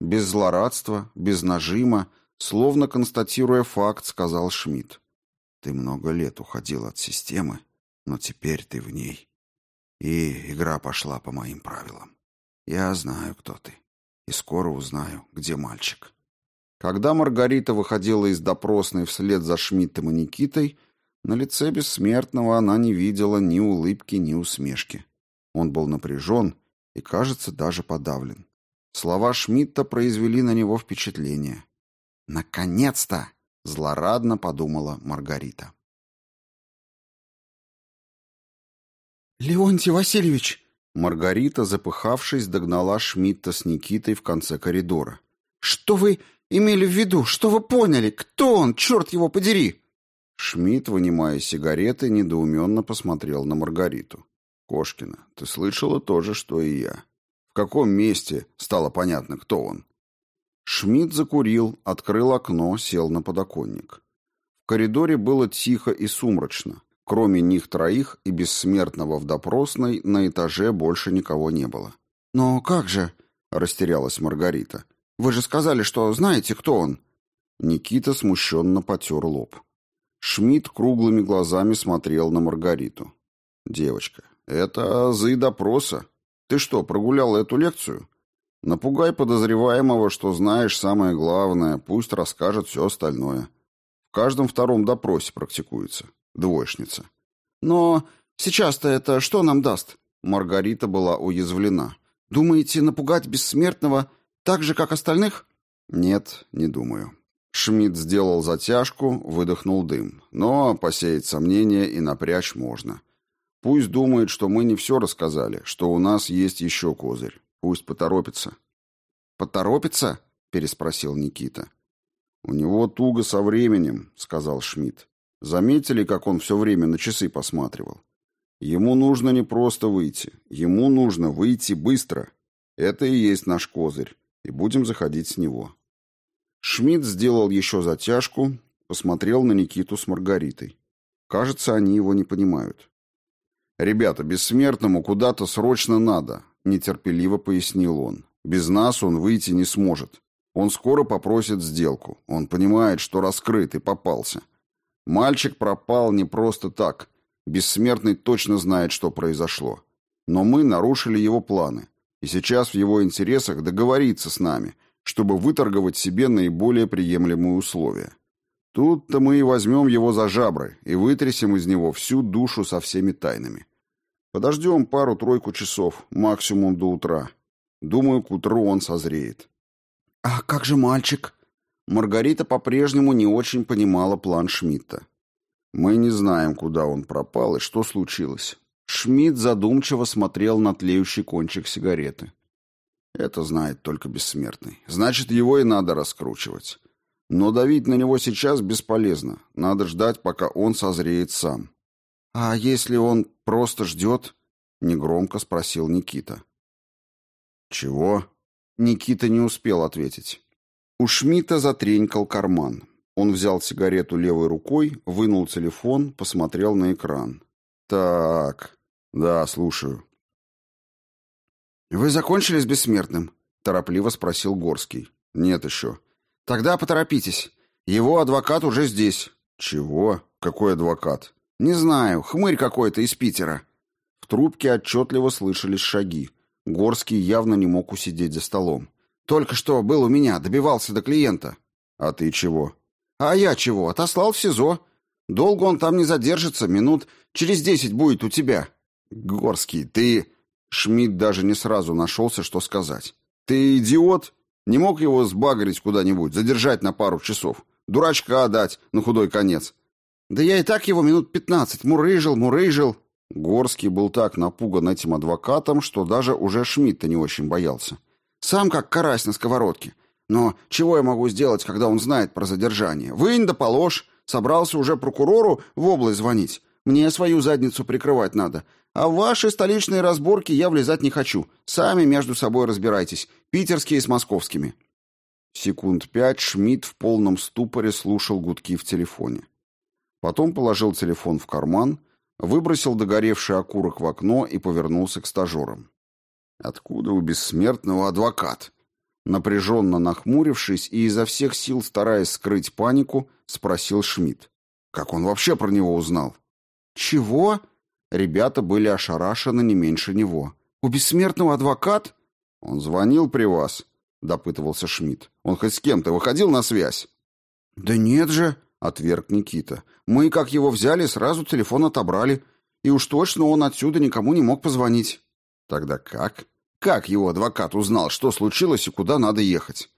[SPEAKER 1] Без злорадства, без нажима, словно констатируя факт, сказал Шмидт. Ты много лет уходил от системы, но теперь ты в ней. И игра пошла по моим правилам. Я знаю, кто ты, и скоро узнаю, где мальчик. Когда Маргарита выходила из допросной вслед за Шмидтом и Никитой, на лице бессмертного она не видела ни улыбки, ни усмешки. Он был напряжен и, кажется, даже подавлен. Слова Шмидта произвели на него впечатление. «Наконец-то!» — злорадно подумала Маргарита.
[SPEAKER 2] «Леонтий Васильевич!»
[SPEAKER 1] Маргарита, запыхавшись, догнала Шмидта с Никитой в конце коридора.
[SPEAKER 2] «Что вы имели в виду? Что вы поняли? Кто он? Черт его подери!»
[SPEAKER 1] Шмидт, вынимая сигареты, недоуменно посмотрел на Маргариту. «Кошкина, ты слышала то же, что и я. В каком месте стало понятно, кто он?» Шмидт закурил, открыл окно, сел на подоконник. В коридоре было тихо и сумрачно. Кроме них троих и бессмертного в допросной на этаже больше никого не было.
[SPEAKER 2] «Но как же?» — растерялась Маргарита. «Вы же сказали, что знаете, кто он?»
[SPEAKER 1] Никита смущенно потер лоб. Шмидт круглыми глазами смотрел на Маргариту. «Девочка, это азы допроса. Ты что, прогуляла эту лекцию? Напугай подозреваемого, что знаешь самое главное, пусть расскажет все остальное. В каждом втором допросе практикуется. Двоечница.
[SPEAKER 2] Но сейчас-то это что нам даст? Маргарита была уязвлена. Думаете, напугать бессмертного так же, как остальных?
[SPEAKER 1] Нет, не думаю. Шмидт сделал затяжку, выдохнул дым. Но посеять сомнения и напрячь можно. Пусть думает, что мы не все рассказали, что у нас есть еще козырь. Пусть поторопится.
[SPEAKER 2] Поторопится? переспросил Никита.
[SPEAKER 1] У него туго со временем, сказал Шмидт. Заметили, как он все время на часы посматривал? Ему нужно не просто выйти, ему нужно выйти быстро. Это и есть наш козырь, и будем заходить с него. Шмидт сделал еще затяжку, посмотрел на Никиту с Маргаритой. Кажется, они его не понимают. «Ребята, бессмертному куда-то срочно надо», — нетерпеливо пояснил он. «Без нас он выйти не сможет. Он скоро попросит сделку. Он понимает, что раскрыт и попался. Мальчик пропал не просто так. Бессмертный точно знает, что произошло. Но мы нарушили его планы. И сейчас в его интересах договориться с нами, чтобы выторговать себе наиболее приемлемые условия. Тут-то мы и возьмем его за жабры и вытрясем из него всю душу со всеми тайнами. Подождем пару-тройку часов, максимум до утра. Думаю, к утру он созреет.
[SPEAKER 2] «А как же мальчик?» Маргарита по-прежнему не очень понимала план Шмидта.
[SPEAKER 1] Мы не знаем, куда он пропал и что случилось. Шмидт задумчиво смотрел на тлеющий кончик сигареты. Это знает только бессмертный. Значит, его и надо раскручивать. Но давить на него сейчас бесполезно. Надо ждать, пока он созреет сам.
[SPEAKER 2] А если он просто ждет?
[SPEAKER 1] Негромко спросил Никита. Чего?
[SPEAKER 2] Никита не успел ответить. У Шмидта затренькал карман. Он взял сигарету левой рукой, вынул телефон, посмотрел на экран.
[SPEAKER 1] «Так, да, слушаю».
[SPEAKER 2] «Вы закончили с бессмертным?» — торопливо спросил Горский.
[SPEAKER 1] «Нет еще».
[SPEAKER 2] «Тогда поторопитесь. Его адвокат уже здесь».
[SPEAKER 1] «Чего? Какой адвокат?»
[SPEAKER 2] «Не знаю. Хмырь какой-то из Питера».
[SPEAKER 1] В трубке отчетливо слышались шаги. Горский явно не мог усидеть за столом.
[SPEAKER 2] Только что был у меня, добивался до клиента.
[SPEAKER 1] А ты чего?
[SPEAKER 2] А я чего? Отослал в СИЗО. Долго он там не задержится, минут через десять будет у тебя.
[SPEAKER 1] Горский, ты... Шмидт даже не сразу нашелся, что сказать. Ты идиот? Не мог его сбагрить куда-нибудь, задержать на пару часов? Дурачка дать на худой конец?
[SPEAKER 2] Да я и так его минут пятнадцать мурыжил, мурыжил.
[SPEAKER 1] Горский был так напуган этим адвокатом, что даже уже Шмидта не очень боялся.
[SPEAKER 2] Сам как карась на сковородке. Но чего я могу сделать, когда он знает про задержание? Вынь да положь. Собрался уже прокурору в область звонить. Мне свою задницу прикрывать надо. А в ваши столичные разборки я влезать не хочу. Сами между собой разбирайтесь. Питерские с московскими.
[SPEAKER 1] Секунд пять Шмидт в полном ступоре слушал гудки в телефоне. Потом положил телефон в карман, выбросил догоревший окурок в окно и повернулся к стажерам. Откуда у бессмертного адвокат? Напряженно нахмурившись и изо всех сил стараясь скрыть панику, спросил Шмидт. Как он вообще про него узнал?
[SPEAKER 2] Чего?
[SPEAKER 1] Ребята были ошарашены не меньше него.
[SPEAKER 2] У бессмертного адвокат?
[SPEAKER 1] Он звонил при вас, допытывался Шмидт. Он хоть с кем-то выходил на связь?
[SPEAKER 2] Да нет же, отверг Никита. Мы, как его взяли, сразу телефон отобрали. И уж точно он отсюда никому не мог позвонить.
[SPEAKER 1] Тогда как? Как его адвокат узнал, что случилось и куда надо ехать?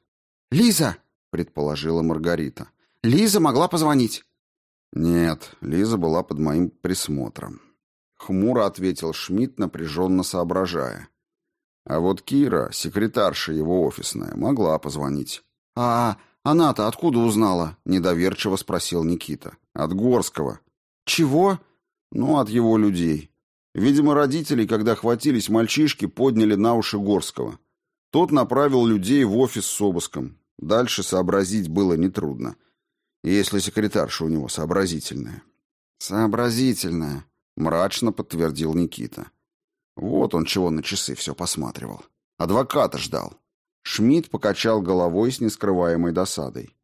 [SPEAKER 2] Лиза,
[SPEAKER 1] предположила Маргарита.
[SPEAKER 2] Лиза могла позвонить.
[SPEAKER 1] Нет, Лиза была под моим присмотром. хмуро ответил Шмидт, напряженно соображая. А вот Кира, секретарша его офисная, могла позвонить.
[SPEAKER 2] «А она-то откуда узнала?» — недоверчиво спросил Никита.
[SPEAKER 1] «От Горского».
[SPEAKER 2] «Чего?»
[SPEAKER 1] «Ну, от его людей. Видимо, родители, когда хватились мальчишки, подняли на уши Горского. Тот направил людей в офис с обыском. Дальше сообразить было нетрудно. Если секретарша у него сообразительная.
[SPEAKER 2] «Сообразительная», — мрачно подтвердил Никита.
[SPEAKER 1] Вот он чего на часы все посматривал. Адвоката ждал. Шмидт покачал головой с нескрываемой досадой.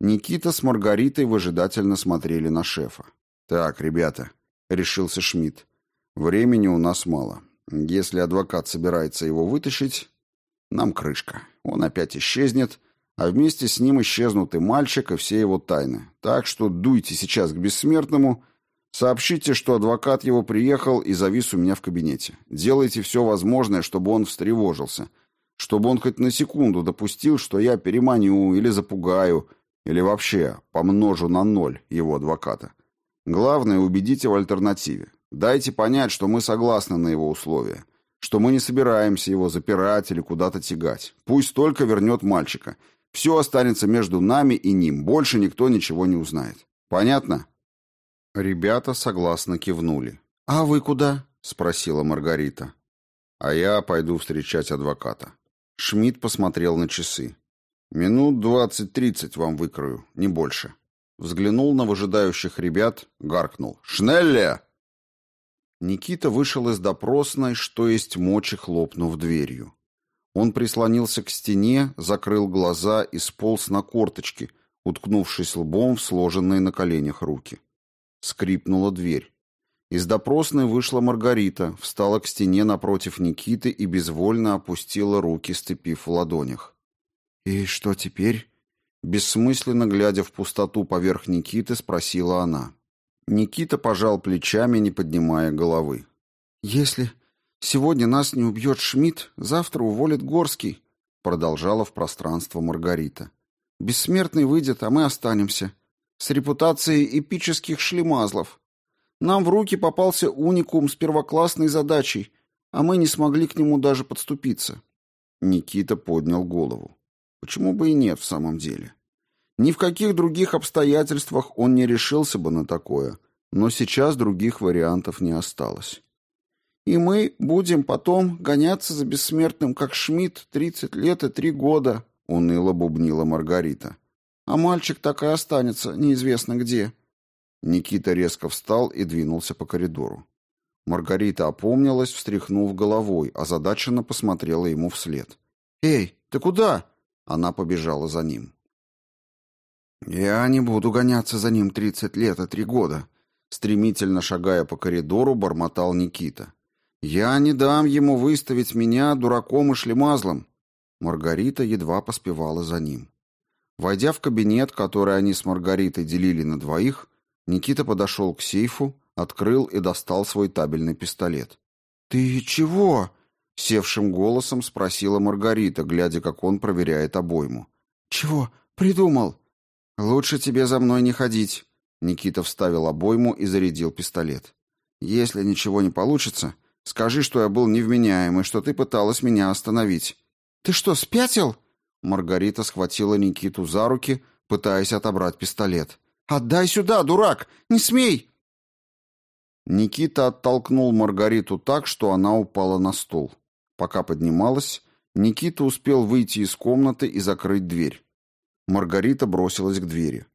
[SPEAKER 1] Никита с Маргаритой выжидательно смотрели на шефа. «Так, ребята», — решился Шмидт, — «времени у нас мало. Если адвокат собирается его вытащить, нам крышка. Он опять исчезнет, а вместе с ним исчезнут и мальчик, и все его тайны. Так что дуйте сейчас к бессмертному, сообщите, что адвокат его приехал и завис у меня в кабинете. Делайте все возможное, чтобы он встревожился, чтобы он хоть на секунду допустил, что я переманю или запугаю, или вообще помножу на ноль его адвоката. Главное, убедите в альтернативе. Дайте понять, что мы согласны на его условия, что мы не собираемся его запирать или куда-то тягать. Пусть только вернет мальчика — все останется между нами и ним, больше никто ничего не узнает. Понятно?» Ребята согласно кивнули.
[SPEAKER 2] «А вы куда?»
[SPEAKER 1] — спросила Маргарита. «А я пойду встречать адвоката». Шмидт посмотрел на часы. «Минут двадцать-тридцать вам выкрою, не больше». Взглянул на выжидающих ребят, гаркнул. «Шнелле!» Никита вышел из допросной, что есть мочи, хлопнув дверью. Он прислонился к стене, закрыл глаза и сполз на корточки, уткнувшись лбом в сложенные на коленях руки. Скрипнула дверь. Из допросной вышла Маргарита, встала к стене напротив Никиты и безвольно опустила руки, степив в ладонях.
[SPEAKER 2] «И что теперь?»
[SPEAKER 1] Бессмысленно глядя в пустоту поверх Никиты, спросила она. Никита пожал плечами, не поднимая головы.
[SPEAKER 2] «Если Сегодня нас не убьет Шмидт, завтра уволит Горский, продолжала в пространство Маргарита. Бессмертный выйдет, а мы останемся. С репутацией эпических шлемазлов. Нам в руки попался уникум с первоклассной задачей, а мы не смогли к нему даже подступиться.
[SPEAKER 1] Никита поднял голову. Почему бы и нет в самом деле? Ни в каких других обстоятельствах он не решился бы на такое, но сейчас других вариантов не осталось.
[SPEAKER 2] И мы будем потом гоняться за бессмертным, как Шмидт, тридцать лет и три года, — уныло бубнила Маргарита. А мальчик так и останется, неизвестно где.
[SPEAKER 1] Никита резко встал и двинулся по коридору. Маргарита опомнилась, встряхнув головой, озадаченно посмотрела ему вслед.
[SPEAKER 2] «Эй, ты куда?»
[SPEAKER 1] Она побежала за ним.
[SPEAKER 2] «Я не буду гоняться за ним тридцать лет и три года», стремительно шагая по коридору, бормотал Никита. Я не дам ему выставить меня дураком и шлемазлом. Маргарита едва поспевала за ним. Войдя в кабинет, который они с Маргаритой делили на двоих, Никита подошел к сейфу, открыл и достал свой табельный пистолет.
[SPEAKER 1] «Ты чего?» — севшим голосом спросила Маргарита, глядя, как он проверяет обойму.
[SPEAKER 2] «Чего? Придумал?»
[SPEAKER 1] «Лучше тебе за мной не ходить». Никита вставил обойму и зарядил пистолет. «Если ничего не получится, Скажи, что я был невменяемый, что ты пыталась меня остановить».
[SPEAKER 2] «Ты что, спятил?»
[SPEAKER 1] Маргарита схватила Никиту за руки, пытаясь отобрать пистолет.
[SPEAKER 2] «Отдай сюда, дурак! Не смей!»
[SPEAKER 1] Никита оттолкнул Маргариту так, что она упала на стол. Пока поднималась, Никита успел выйти из комнаты и закрыть дверь. Маргарита бросилась к двери.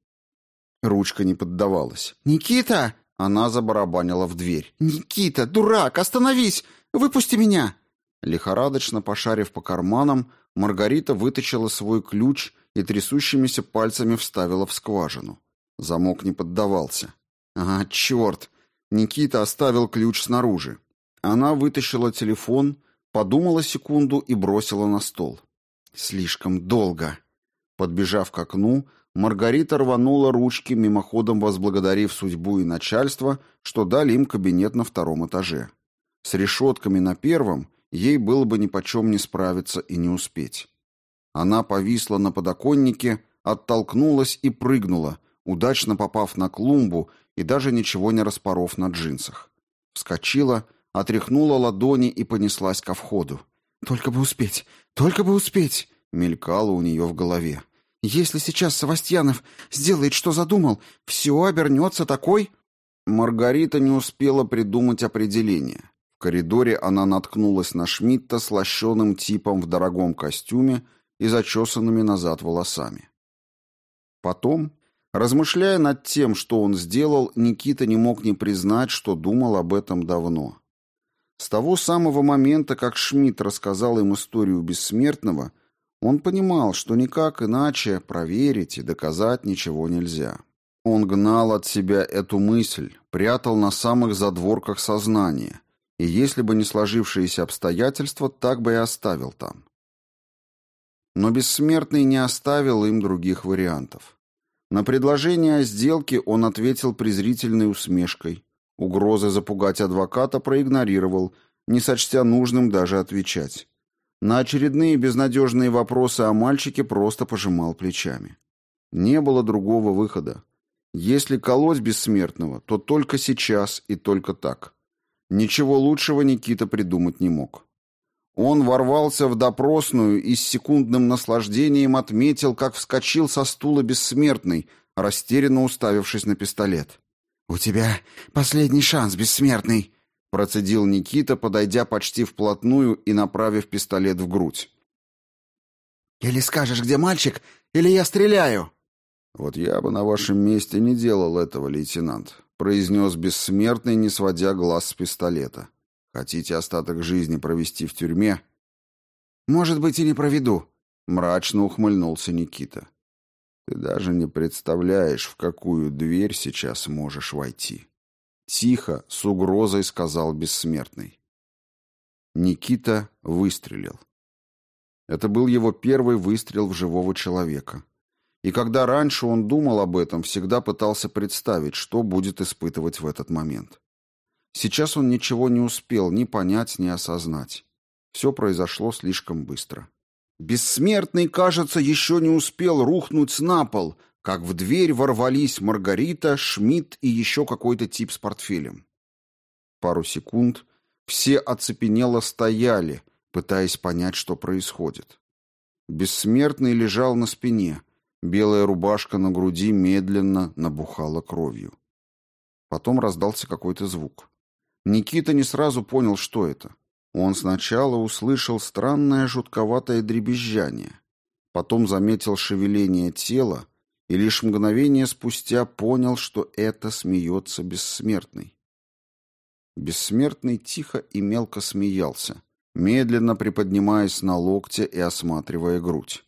[SPEAKER 1] Ручка не поддавалась.
[SPEAKER 2] «Никита!»
[SPEAKER 1] Она забарабанила в дверь.
[SPEAKER 2] «Никита, дурак, остановись! Выпусти меня!»
[SPEAKER 1] Лихорадочно пошарив по карманам, Маргарита вытащила свой ключ и трясущимися пальцами вставила в скважину. Замок не поддавался. «А, черт!» Никита оставил ключ снаружи. Она вытащила телефон, подумала секунду и бросила на стол. «Слишком долго!» Подбежав к окну, Маргарита рванула ручки, мимоходом возблагодарив судьбу и начальство, что дали им кабинет на втором этаже. С решетками на первом ей было бы нипочем не справиться и не успеть. Она повисла на подоконнике, оттолкнулась и прыгнула, удачно попав на клумбу и даже ничего не распоров на джинсах.
[SPEAKER 2] Вскочила, отряхнула ладони и понеслась ко входу. «Только бы успеть! Только бы успеть!» — мелькало у нее в голове. «Если сейчас Савастьянов сделает, что задумал, все обернется такой...»
[SPEAKER 1] Маргарита не успела придумать определение. Коридоре она наткнулась на Шмидта с лощеным типом в дорогом костюме и зачесанными назад волосами. Потом, размышляя над тем, что он сделал, Никита не мог не признать, что думал об этом давно. С того самого момента, как Шмидт рассказал им историю бессмертного, он понимал, что никак иначе проверить и доказать ничего нельзя. Он гнал от себя эту мысль, прятал на самых задворках сознания, и если бы не сложившиеся обстоятельства, так бы и оставил там. Но бессмертный не оставил им других вариантов. На предложение о сделке он ответил презрительной усмешкой. Угрозы запугать адвоката проигнорировал, не сочтя нужным даже отвечать. На очередные безнадежные вопросы о мальчике просто пожимал плечами. Не было другого выхода. Если колоть бессмертного, то только сейчас и только так. Ничего лучшего Никита придумать не мог. Он ворвался в допросную и с секундным наслаждением отметил, как вскочил со стула бессмертный, растерянно уставившись на пистолет.
[SPEAKER 2] «У тебя последний шанс, бессмертный!»
[SPEAKER 1] процедил Никита, подойдя почти вплотную и направив пистолет в грудь.
[SPEAKER 2] «Или скажешь, где мальчик, или я стреляю!»
[SPEAKER 1] «Вот я бы на вашем месте не делал этого, лейтенант», — произнес бессмертный, не сводя глаз с пистолета. «Хотите остаток жизни провести в тюрьме?»
[SPEAKER 2] «Может быть, и не проведу», —
[SPEAKER 1] мрачно ухмыльнулся Никита. «Ты даже не представляешь, в какую дверь сейчас можешь войти». Тихо, с угрозой сказал бессмертный. Никита выстрелил. Это был его первый выстрел в живого человека. И когда раньше он думал об этом, всегда пытался представить, что будет испытывать в этот момент. Сейчас он ничего не успел ни понять, ни осознать. Все произошло слишком быстро. Бессмертный, кажется, еще не успел рухнуть на пол, как в дверь ворвались Маргарита, Шмидт и еще какой-то тип с портфелем. Пару секунд все оцепенело стояли, пытаясь понять, что происходит. Бессмертный лежал на спине, Белая рубашка на груди медленно набухала кровью. Потом раздался какой-то звук. Никита не сразу понял, что это. Он сначала услышал странное жутковатое дребезжание, потом заметил шевеление тела и лишь мгновение спустя понял, что это смеется бессмертный. Бессмертный тихо и мелко смеялся, медленно приподнимаясь на локте и осматривая грудь.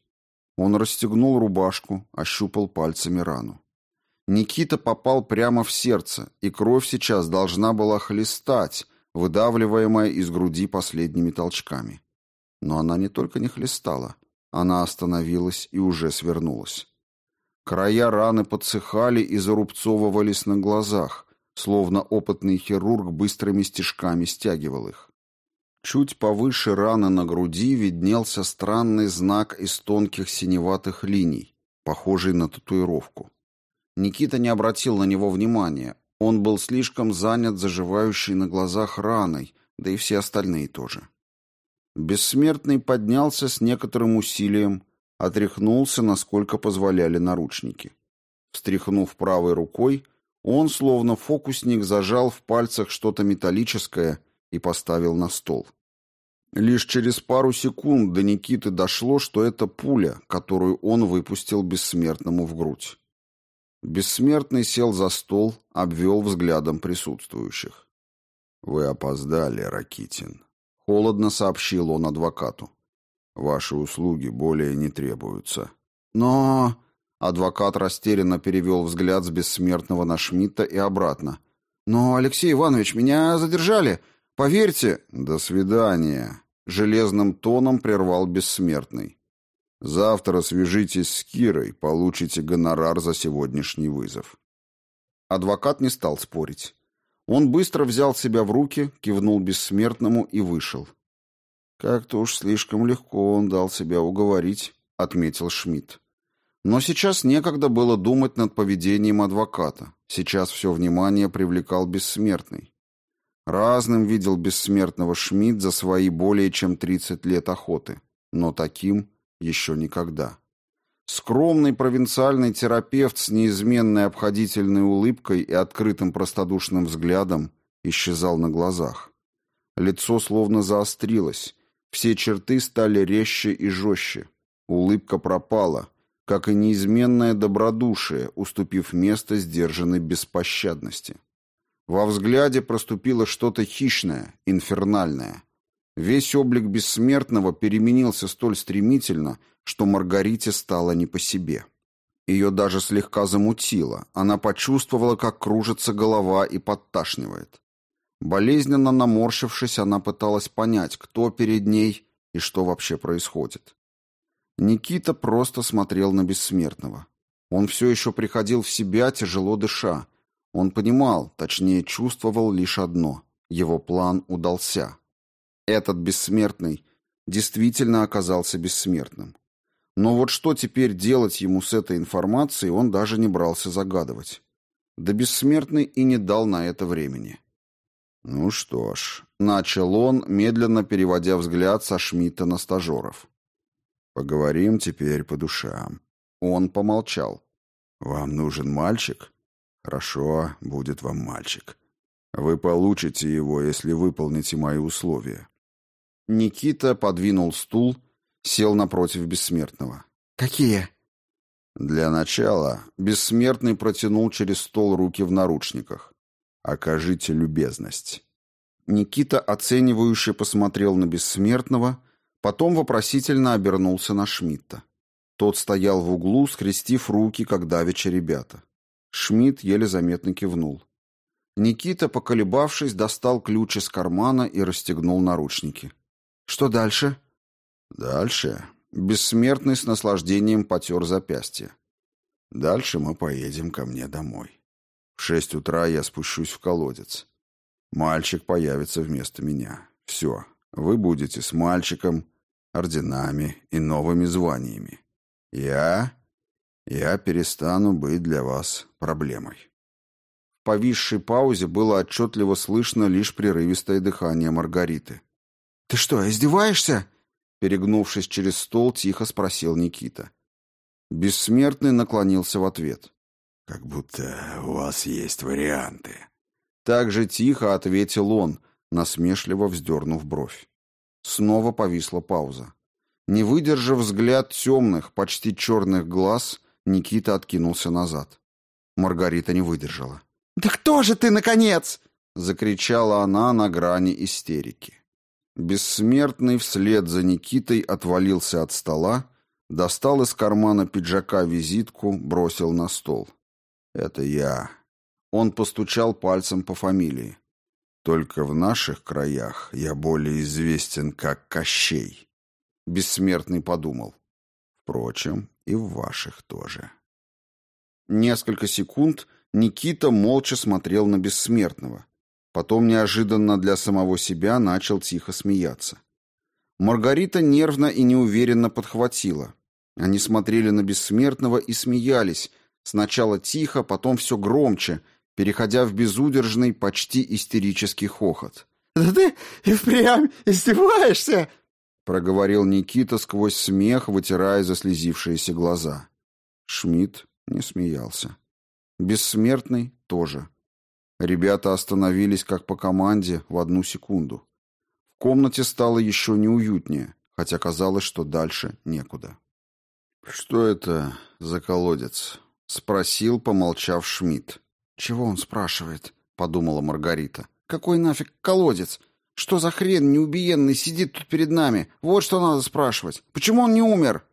[SPEAKER 1] Он расстегнул рубашку, ощупал пальцами рану. Никита попал прямо в сердце, и кровь сейчас должна была хлестать, выдавливаемая из груди последними толчками. Но она не только не хлестала, она остановилась и уже свернулась. Края раны подсыхали и зарубцовывались на глазах, словно опытный хирург быстрыми стежками стягивал их. Чуть повыше раны на груди виднелся странный знак из тонких синеватых линий, похожий на татуировку. Никита не обратил на него внимания. Он был слишком занят заживающей на глазах раной, да и все остальные тоже. Бессмертный поднялся с некоторым усилием, отряхнулся, насколько позволяли наручники. Встряхнув правой рукой, он, словно фокусник, зажал в пальцах что-то металлическое и поставил на стол. Лишь через пару секунд до Никиты дошло, что это пуля, которую он выпустил бессмертному в грудь. Бессмертный сел за стол, обвел взглядом присутствующих. «Вы опоздали, Ракитин», — холодно сообщил он адвокату. «Ваши услуги более не требуются». «Но...» — адвокат растерянно перевел взгляд с бессмертного на Шмидта и обратно. «Но, Алексей Иванович, меня задержали. Поверьте...» «До свидания», — железным тоном прервал бессмертный. «Завтра свяжитесь с Кирой, получите гонорар за сегодняшний вызов». Адвокат не стал спорить. Он быстро взял себя в руки, кивнул бессмертному и вышел. «Как-то уж слишком легко он дал себя уговорить», — отметил Шмидт. Но сейчас некогда было думать над поведением адвоката. Сейчас все внимание привлекал бессмертный. Разным видел бессмертного Шмидт за свои более чем 30 лет охоты, но таким еще никогда. Скромный провинциальный терапевт с неизменной обходительной улыбкой и открытым простодушным взглядом исчезал на глазах. Лицо словно заострилось, все черты стали резче и жестче. Улыбка пропала, как и неизменное добродушие, уступив место сдержанной беспощадности. Во взгляде проступило что-то хищное, инфернальное. Весь облик бессмертного переменился столь стремительно, что Маргарите стало не по себе. Ее даже слегка замутило. Она почувствовала, как кружится голова и подташнивает. Болезненно наморщившись, она пыталась понять, кто перед ней и что вообще происходит. Никита просто смотрел на бессмертного. Он все еще приходил в себя, тяжело дыша. Он понимал, точнее чувствовал лишь одно — его план удался. Этот бессмертный действительно оказался бессмертным. Но вот что теперь делать ему с этой информацией, он даже не брался загадывать. Да бессмертный и не дал на это времени. «Ну что ж», — начал он, медленно переводя взгляд со Шмидта на стажеров. «Поговорим теперь по душам». Он помолчал. «Вам нужен мальчик? Хорошо, будет вам мальчик. Вы получите его, если выполните мои условия». Никита подвинул стул, сел напротив бессмертного.
[SPEAKER 2] «Какие?»
[SPEAKER 1] Для начала бессмертный протянул через стол руки в наручниках. Окажите любезность». Никита оценивающе посмотрел на бессмертного, потом вопросительно обернулся на Шмидта. Тот стоял в углу, скрестив руки, как давеча ребята. Шмидт еле заметно кивнул. Никита, поколебавшись, достал ключ из кармана и расстегнул наручники.
[SPEAKER 2] «Что дальше?»
[SPEAKER 1] «Дальше?» Бессмертный с наслаждением потер запястье. «Дальше мы поедем ко мне домой». В шесть утра я спущусь в колодец. Мальчик появится вместо меня. Все, вы будете с мальчиком, орденами и новыми званиями. Я... я перестану быть для вас проблемой. В повисшей паузе было отчетливо слышно лишь прерывистое дыхание Маргариты.
[SPEAKER 2] «Ты что, издеваешься?»
[SPEAKER 1] Перегнувшись через стол, тихо спросил Никита. Бессмертный наклонился в ответ.
[SPEAKER 3] «Как будто у вас есть варианты».
[SPEAKER 1] Так же тихо ответил он, насмешливо вздернув бровь. Снова повисла пауза. Не выдержав взгляд темных, почти черных глаз, Никита откинулся назад. Маргарита не выдержала.
[SPEAKER 2] «Да кто же ты, наконец?»
[SPEAKER 1] — закричала она на грани истерики. Бессмертный вслед за Никитой отвалился от стола, достал из кармана пиджака визитку, бросил на стол. «Это я». Он постучал пальцем по фамилии. «Только в наших краях я более известен как Кощей». Бессмертный подумал. Впрочем, и в ваших тоже. Несколько секунд Никита молча смотрел на Бессмертного. Потом неожиданно для самого себя начал тихо смеяться. Маргарита нервно и неуверенно подхватила. Они смотрели на Бессмертного и смеялись, Сначала тихо, потом все громче, переходя в безудержный, почти истерический хохот.
[SPEAKER 2] «Да ты и впрямь издеваешься!»
[SPEAKER 1] — проговорил Никита сквозь смех, вытирая заслезившиеся глаза. Шмидт не смеялся. Бессмертный тоже. Ребята остановились как по команде в одну секунду. В комнате стало еще неуютнее, хотя казалось, что дальше некуда. «Что это за колодец?» — спросил, помолчав Шмидт.
[SPEAKER 2] «Чего он спрашивает?» — подумала Маргарита. «Какой нафиг колодец? Что за хрен неубиенный сидит тут перед нами? Вот что надо спрашивать. Почему он не умер?»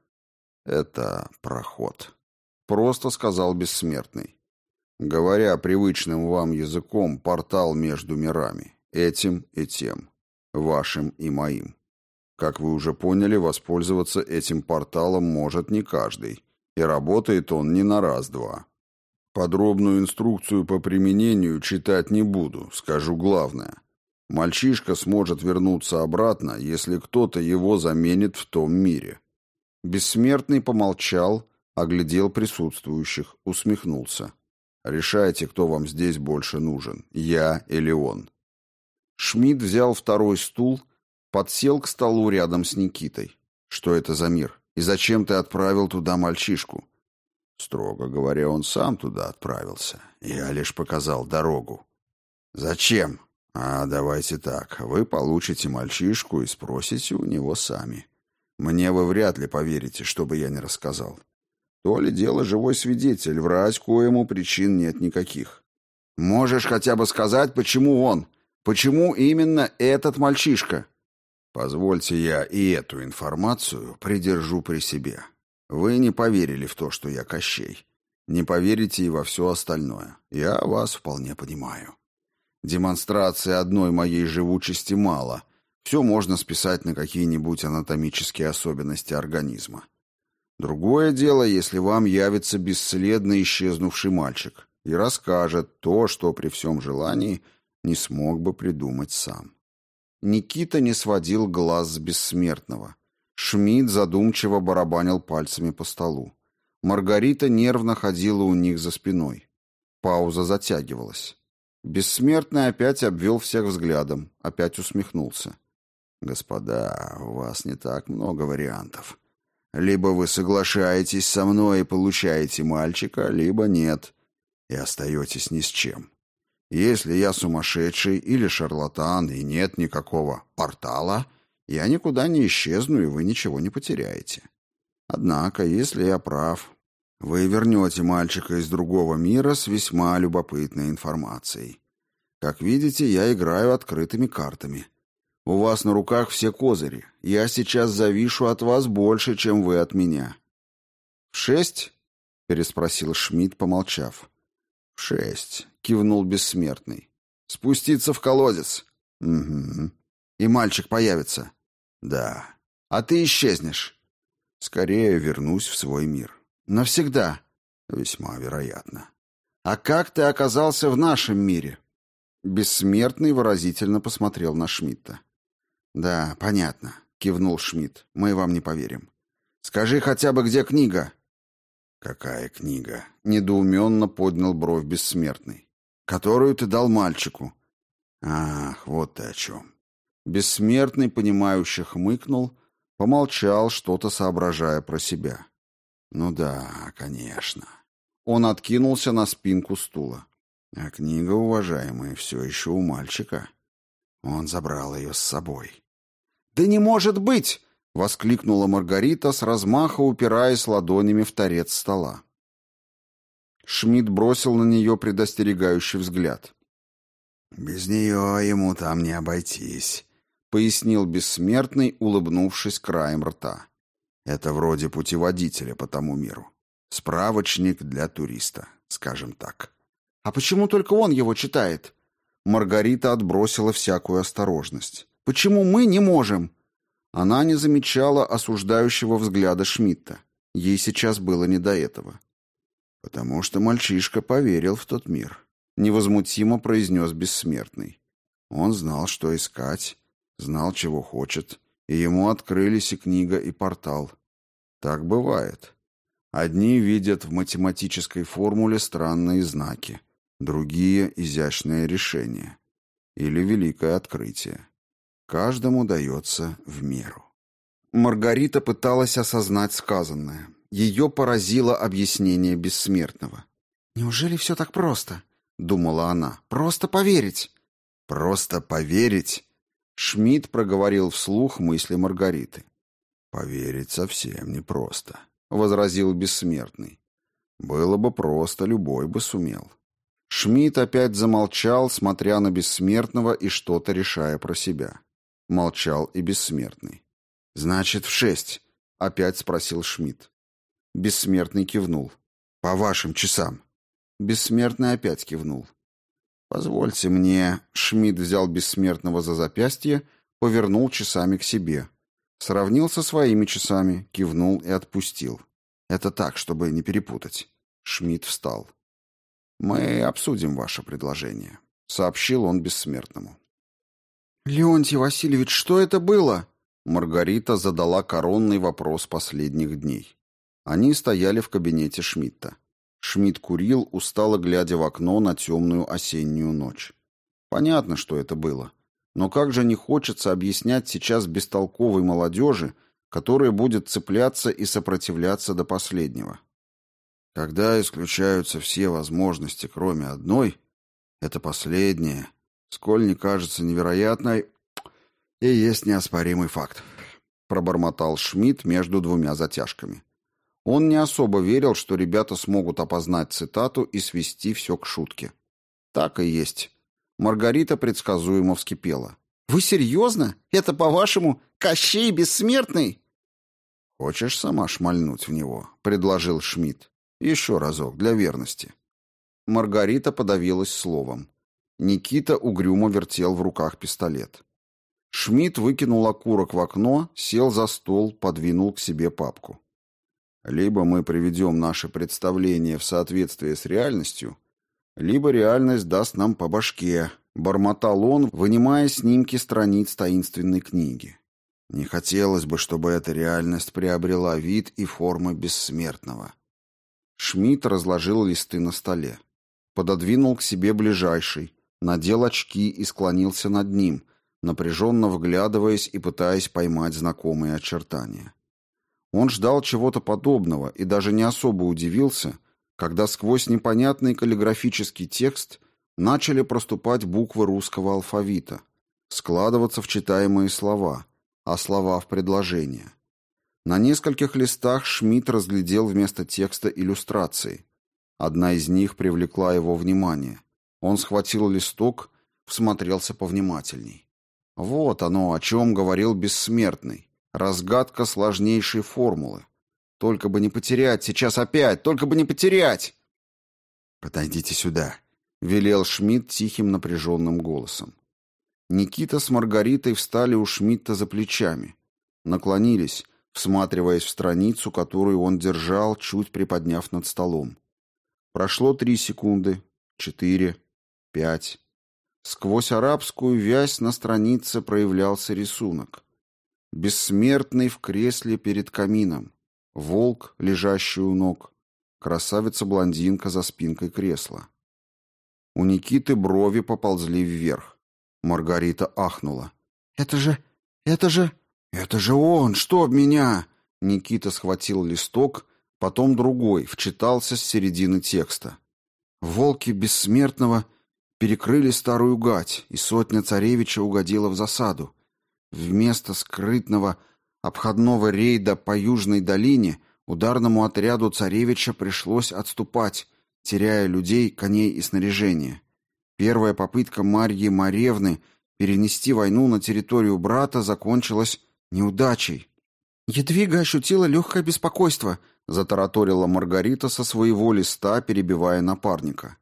[SPEAKER 1] «Это проход», — просто сказал бессмертный. Говоря привычным вам языком, портал между мирами, этим и тем, вашим и моим. Как вы уже поняли, воспользоваться этим порталом может не каждый, и работает он не на раз-два. Подробную инструкцию по применению читать не буду, скажу главное. Мальчишка сможет вернуться обратно, если кто-то его заменит в том мире. Бессмертный помолчал, оглядел присутствующих, усмехнулся. Решайте, кто вам здесь больше нужен, я или он. Шмидт взял второй стул, подсел к столу рядом с Никитой. «Что это за мир? И зачем ты отправил туда мальчишку?» Строго говоря, он сам туда отправился. Я лишь показал дорогу. «Зачем?» «А давайте так. Вы получите мальчишку и спросите у него сами. Мне вы вряд ли поверите, что бы я не рассказал. То ли дело живой свидетель, врать коему причин нет никаких. Можешь хотя бы сказать, почему он? Почему именно этот мальчишка? Позвольте я и эту информацию придержу при себе. Вы не поверили в то, что я Кощей. Не поверите и во все остальное. Я вас вполне понимаю. Демонстрации одной моей живучести мало. Все можно списать на какие-нибудь анатомические особенности организма. Другое дело, если вам явится бесследно исчезнувший мальчик и расскажет то, что при всем желании не смог бы придумать сам. Никита не сводил глаз с бессмертного. Шмидт задумчиво барабанил пальцами по столу. Маргарита нервно ходила у них за спиной. Пауза затягивалась. Бессмертный опять обвел всех взглядом, опять усмехнулся. «Господа, у вас не так много вариантов. Либо вы соглашаетесь со мной и получаете мальчика, либо нет, и остаетесь ни с чем. Если я сумасшедший или шарлатан и нет никакого портала, я никуда не исчезну, и вы ничего не потеряете. Однако, если я прав, вы вернете мальчика из другого мира с весьма любопытной информацией. Как видите, я играю открытыми картами. У вас на руках все козыри. Я сейчас завишу от вас больше, чем вы от меня. В шесть? переспросил Шмидт, помолчав. В шесть, кивнул бессмертный. Спуститься в колодец. Угу. И мальчик появится. Да. А ты исчезнешь. Скорее вернусь в свой мир. Навсегда? Весьма вероятно. А как ты оказался в нашем мире? Бессмертный выразительно посмотрел на Шмидта. Да, понятно, кивнул Шмидт. Мы вам не поверим. Скажи хотя бы, где книга? Какая книга? недоуменно поднял бровь бессмертный. Которую ты дал мальчику. Ах, вот ты о чем. Бессмертный, понимающе хмыкнул, помолчал, что-то соображая про себя. Ну да, конечно. Он откинулся на спинку стула. А книга, уважаемая, все еще у мальчика. Он забрал ее с собой. «Да не может быть!» — воскликнула Маргарита с размаха, упираясь ладонями в торец стола. Шмидт бросил на нее предостерегающий взгляд. «Без нее ему там не обойтись», — пояснил бессмертный, улыбнувшись краем рта. Это вроде путеводителя по тому миру. Справочник для туриста, скажем так. А почему только он его читает? Маргарита отбросила всякую осторожность. Почему мы не можем? Она не замечала осуждающего взгляда Шмидта. Ей сейчас было не до этого. Потому что мальчишка поверил в тот мир, невозмутимо произнес бессмертный. Он знал, что искать, знал, чего хочет, и ему открылись и книга, и портал. Так бывает. Одни видят в математической формуле странные знаки, другие — изящное решение или великое открытие. Каждому дается в меру. Маргарита пыталась осознать сказанное. Ее поразило объяснение бессмертного. «Неужели все так просто?» — думала она. «Просто поверить». «Просто поверить?» Шмидт проговорил вслух мысли Маргариты. «Поверить совсем непросто», — возразил бессмертный. «Было бы просто, любой бы сумел». Шмидт опять замолчал, смотря на бессмертного и что-то решая про себя. Молчал и бессмертный. «Значит, в шесть?» — опять спросил Шмидт. Бессмертный кивнул. «По вашим часам». Бессмертный опять кивнул. «Позвольте мне...» — Шмидт взял бессмертного за запястье, повернул часами к себе. Сравнил со своими часами, кивнул и отпустил. Это так, чтобы не перепутать. Шмидт встал. «Мы обсудим ваше предложение», — сообщил он бессмертному. «Леонтий Васильевич, что это было?» Маргарита задала коронный вопрос последних дней. Они стояли в кабинете Шмидта. Шмидт курил, устало глядя в окно на темную осеннюю ночь. Понятно, что это было. Но как же не хочется объяснять сейчас бестолковой молодежи, которая будет цепляться и сопротивляться до последнего. Когда исключаются все возможности, кроме одной, это последнее, сколь не кажется невероятной, и есть неоспоримый факт, пробормотал Шмидт между двумя затяжками. Он не особо верил, что ребята смогут опознать цитату и свести все к шутке. Так и есть. Маргарита предсказуемо вскипела. «Вы серьезно? Это, по-вашему, Кощей Бессмертный?»
[SPEAKER 2] «Хочешь сама шмальнуть в него?» — предложил Шмидт. «Еще разок, для верности».
[SPEAKER 1] Маргарита подавилась словом. Никита угрюмо вертел в руках пистолет. Шмидт выкинул окурок в окно, сел за стол, подвинул к себе папку. «Либо мы приведем наше представление в соответствие с реальностью, либо реальность даст нам по башке, бормотал он, вынимая снимки страниц таинственной книги. Не хотелось бы, чтобы эта реальность приобрела вид и формы бессмертного. Шмидт разложил листы на столе, пододвинул к себе ближайший, надел очки и склонился над ним, напряженно вглядываясь и пытаясь поймать знакомые очертания. Он ждал чего-то подобного и даже не особо удивился, когда сквозь непонятный каллиграфический текст начали проступать буквы русского алфавита, складываться в читаемые слова, а слова в предложения. На нескольких листах Шмидт разглядел вместо текста иллюстрации. Одна из них привлекла его внимание. Он схватил листок, всмотрелся повнимательней. Вот оно, о чем говорил бессмертный. Разгадка сложнейшей формулы. Только бы не потерять, сейчас опять, только бы не потерять.
[SPEAKER 2] Подойдите сюда, велел Шмидт тихим напряженным голосом.
[SPEAKER 1] Никита с Маргаритой встали у Шмидта за плечами, наклонились, всматриваясь в страницу, которую он держал, чуть приподняв над столом. Прошло три секунды, четыре, пять. Сквозь арабскую вязь на странице проявлялся рисунок. Бессмертный в кресле перед камином волк, лежащий у ног, красавица-блондинка за спинкой кресла. У Никиты брови поползли вверх. Маргарита ахнула.
[SPEAKER 2] «Это же... это же... это же он! Что об меня?»
[SPEAKER 1] Никита схватил листок, потом другой, вчитался с середины текста. «Волки бессмертного перекрыли старую гать, и сотня царевича угодила в засаду. Вместо скрытного обходного рейда по Южной долине ударному отряду царевича пришлось отступать, теряя людей, коней и снаряжение. Первая попытка Марьи Маревны перенести войну на территорию брата закончилась неудачей.
[SPEAKER 2] «Едвига ощутила легкое беспокойство», — затараторила Маргарита со своего листа, перебивая напарника.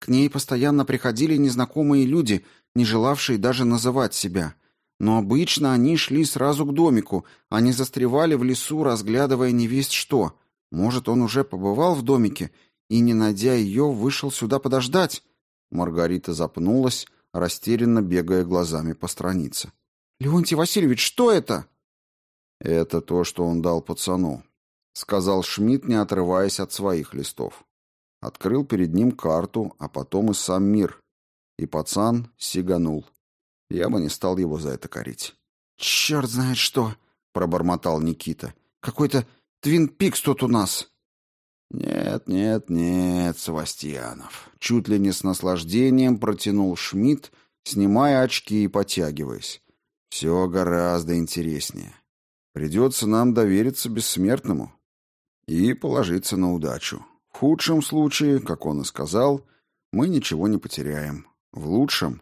[SPEAKER 2] «К ней постоянно приходили незнакомые люди, не желавшие даже называть себя. Но обычно они шли сразу к домику, а не застревали в лесу, разглядывая невесть что. Может, он уже побывал в домике и, не найдя ее, вышел сюда подождать?»
[SPEAKER 1] Маргарита запнулась, растерянно бегая глазами по странице.
[SPEAKER 2] «Леонтий Васильевич, что это?»
[SPEAKER 1] «Это то, что он дал пацану», — сказал Шмидт, не отрываясь от своих листов. Открыл перед ним карту, а потом и сам мир. И пацан сиганул. Я бы не стал его за это корить.
[SPEAKER 2] «Черт знает что!» — пробормотал Никита. «Какой-то Твин Пикс тут у нас!»
[SPEAKER 1] «Нет, нет, нет, Савастьянов!» Чуть ли не с наслаждением протянул Шмидт, снимая очки и потягиваясь. «Все гораздо интереснее. Придется нам довериться бессмертному и положиться на удачу. В худшем случае, как он и сказал, мы ничего не потеряем. В лучшем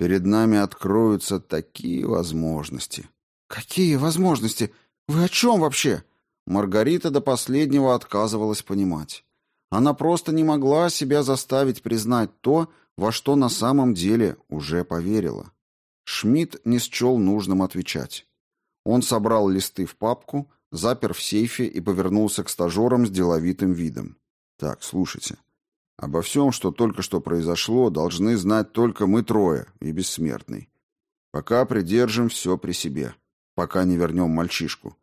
[SPEAKER 1] Перед нами откроются такие возможности.
[SPEAKER 2] Какие возможности? Вы о чем вообще?
[SPEAKER 1] Маргарита до последнего отказывалась понимать. Она просто не могла себя заставить признать то, во что на самом деле уже поверила. Шмидт не счел нужным отвечать. Он собрал листы в папку, запер в сейфе и повернулся к стажерам с деловитым видом. «Так, слушайте. Обо всем, что только что произошло, должны знать только мы трое и бессмертный. Пока придержим все при себе, пока не вернем мальчишку.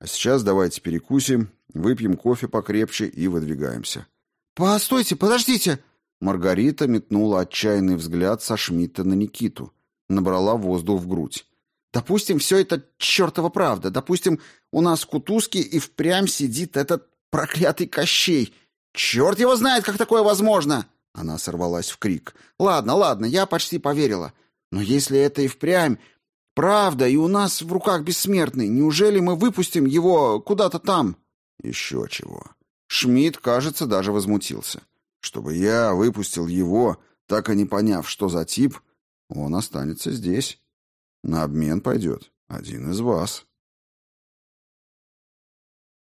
[SPEAKER 1] А сейчас давайте перекусим, выпьем кофе покрепче и выдвигаемся.
[SPEAKER 2] «Постойте, подождите!»
[SPEAKER 1] Маргарита метнула отчаянный взгляд со Шмидта на Никиту, Набрала воздух в грудь.
[SPEAKER 2] Допустим, все это чертова правда. Допустим, у нас в кутузке и впрямь сидит этот проклятый Кощей. Черт его знает, как такое возможно!» Она сорвалась в крик. «Ладно, ладно, я почти поверила. Но если это и впрямь правда, и у нас в руках бессмертный, неужели мы выпустим его куда-то там?»
[SPEAKER 1] «Еще чего». Шмидт, кажется, даже возмутился. «Чтобы я выпустил его, так и не поняв, что за тип, он останется здесь. На обмен пойдет один из вас».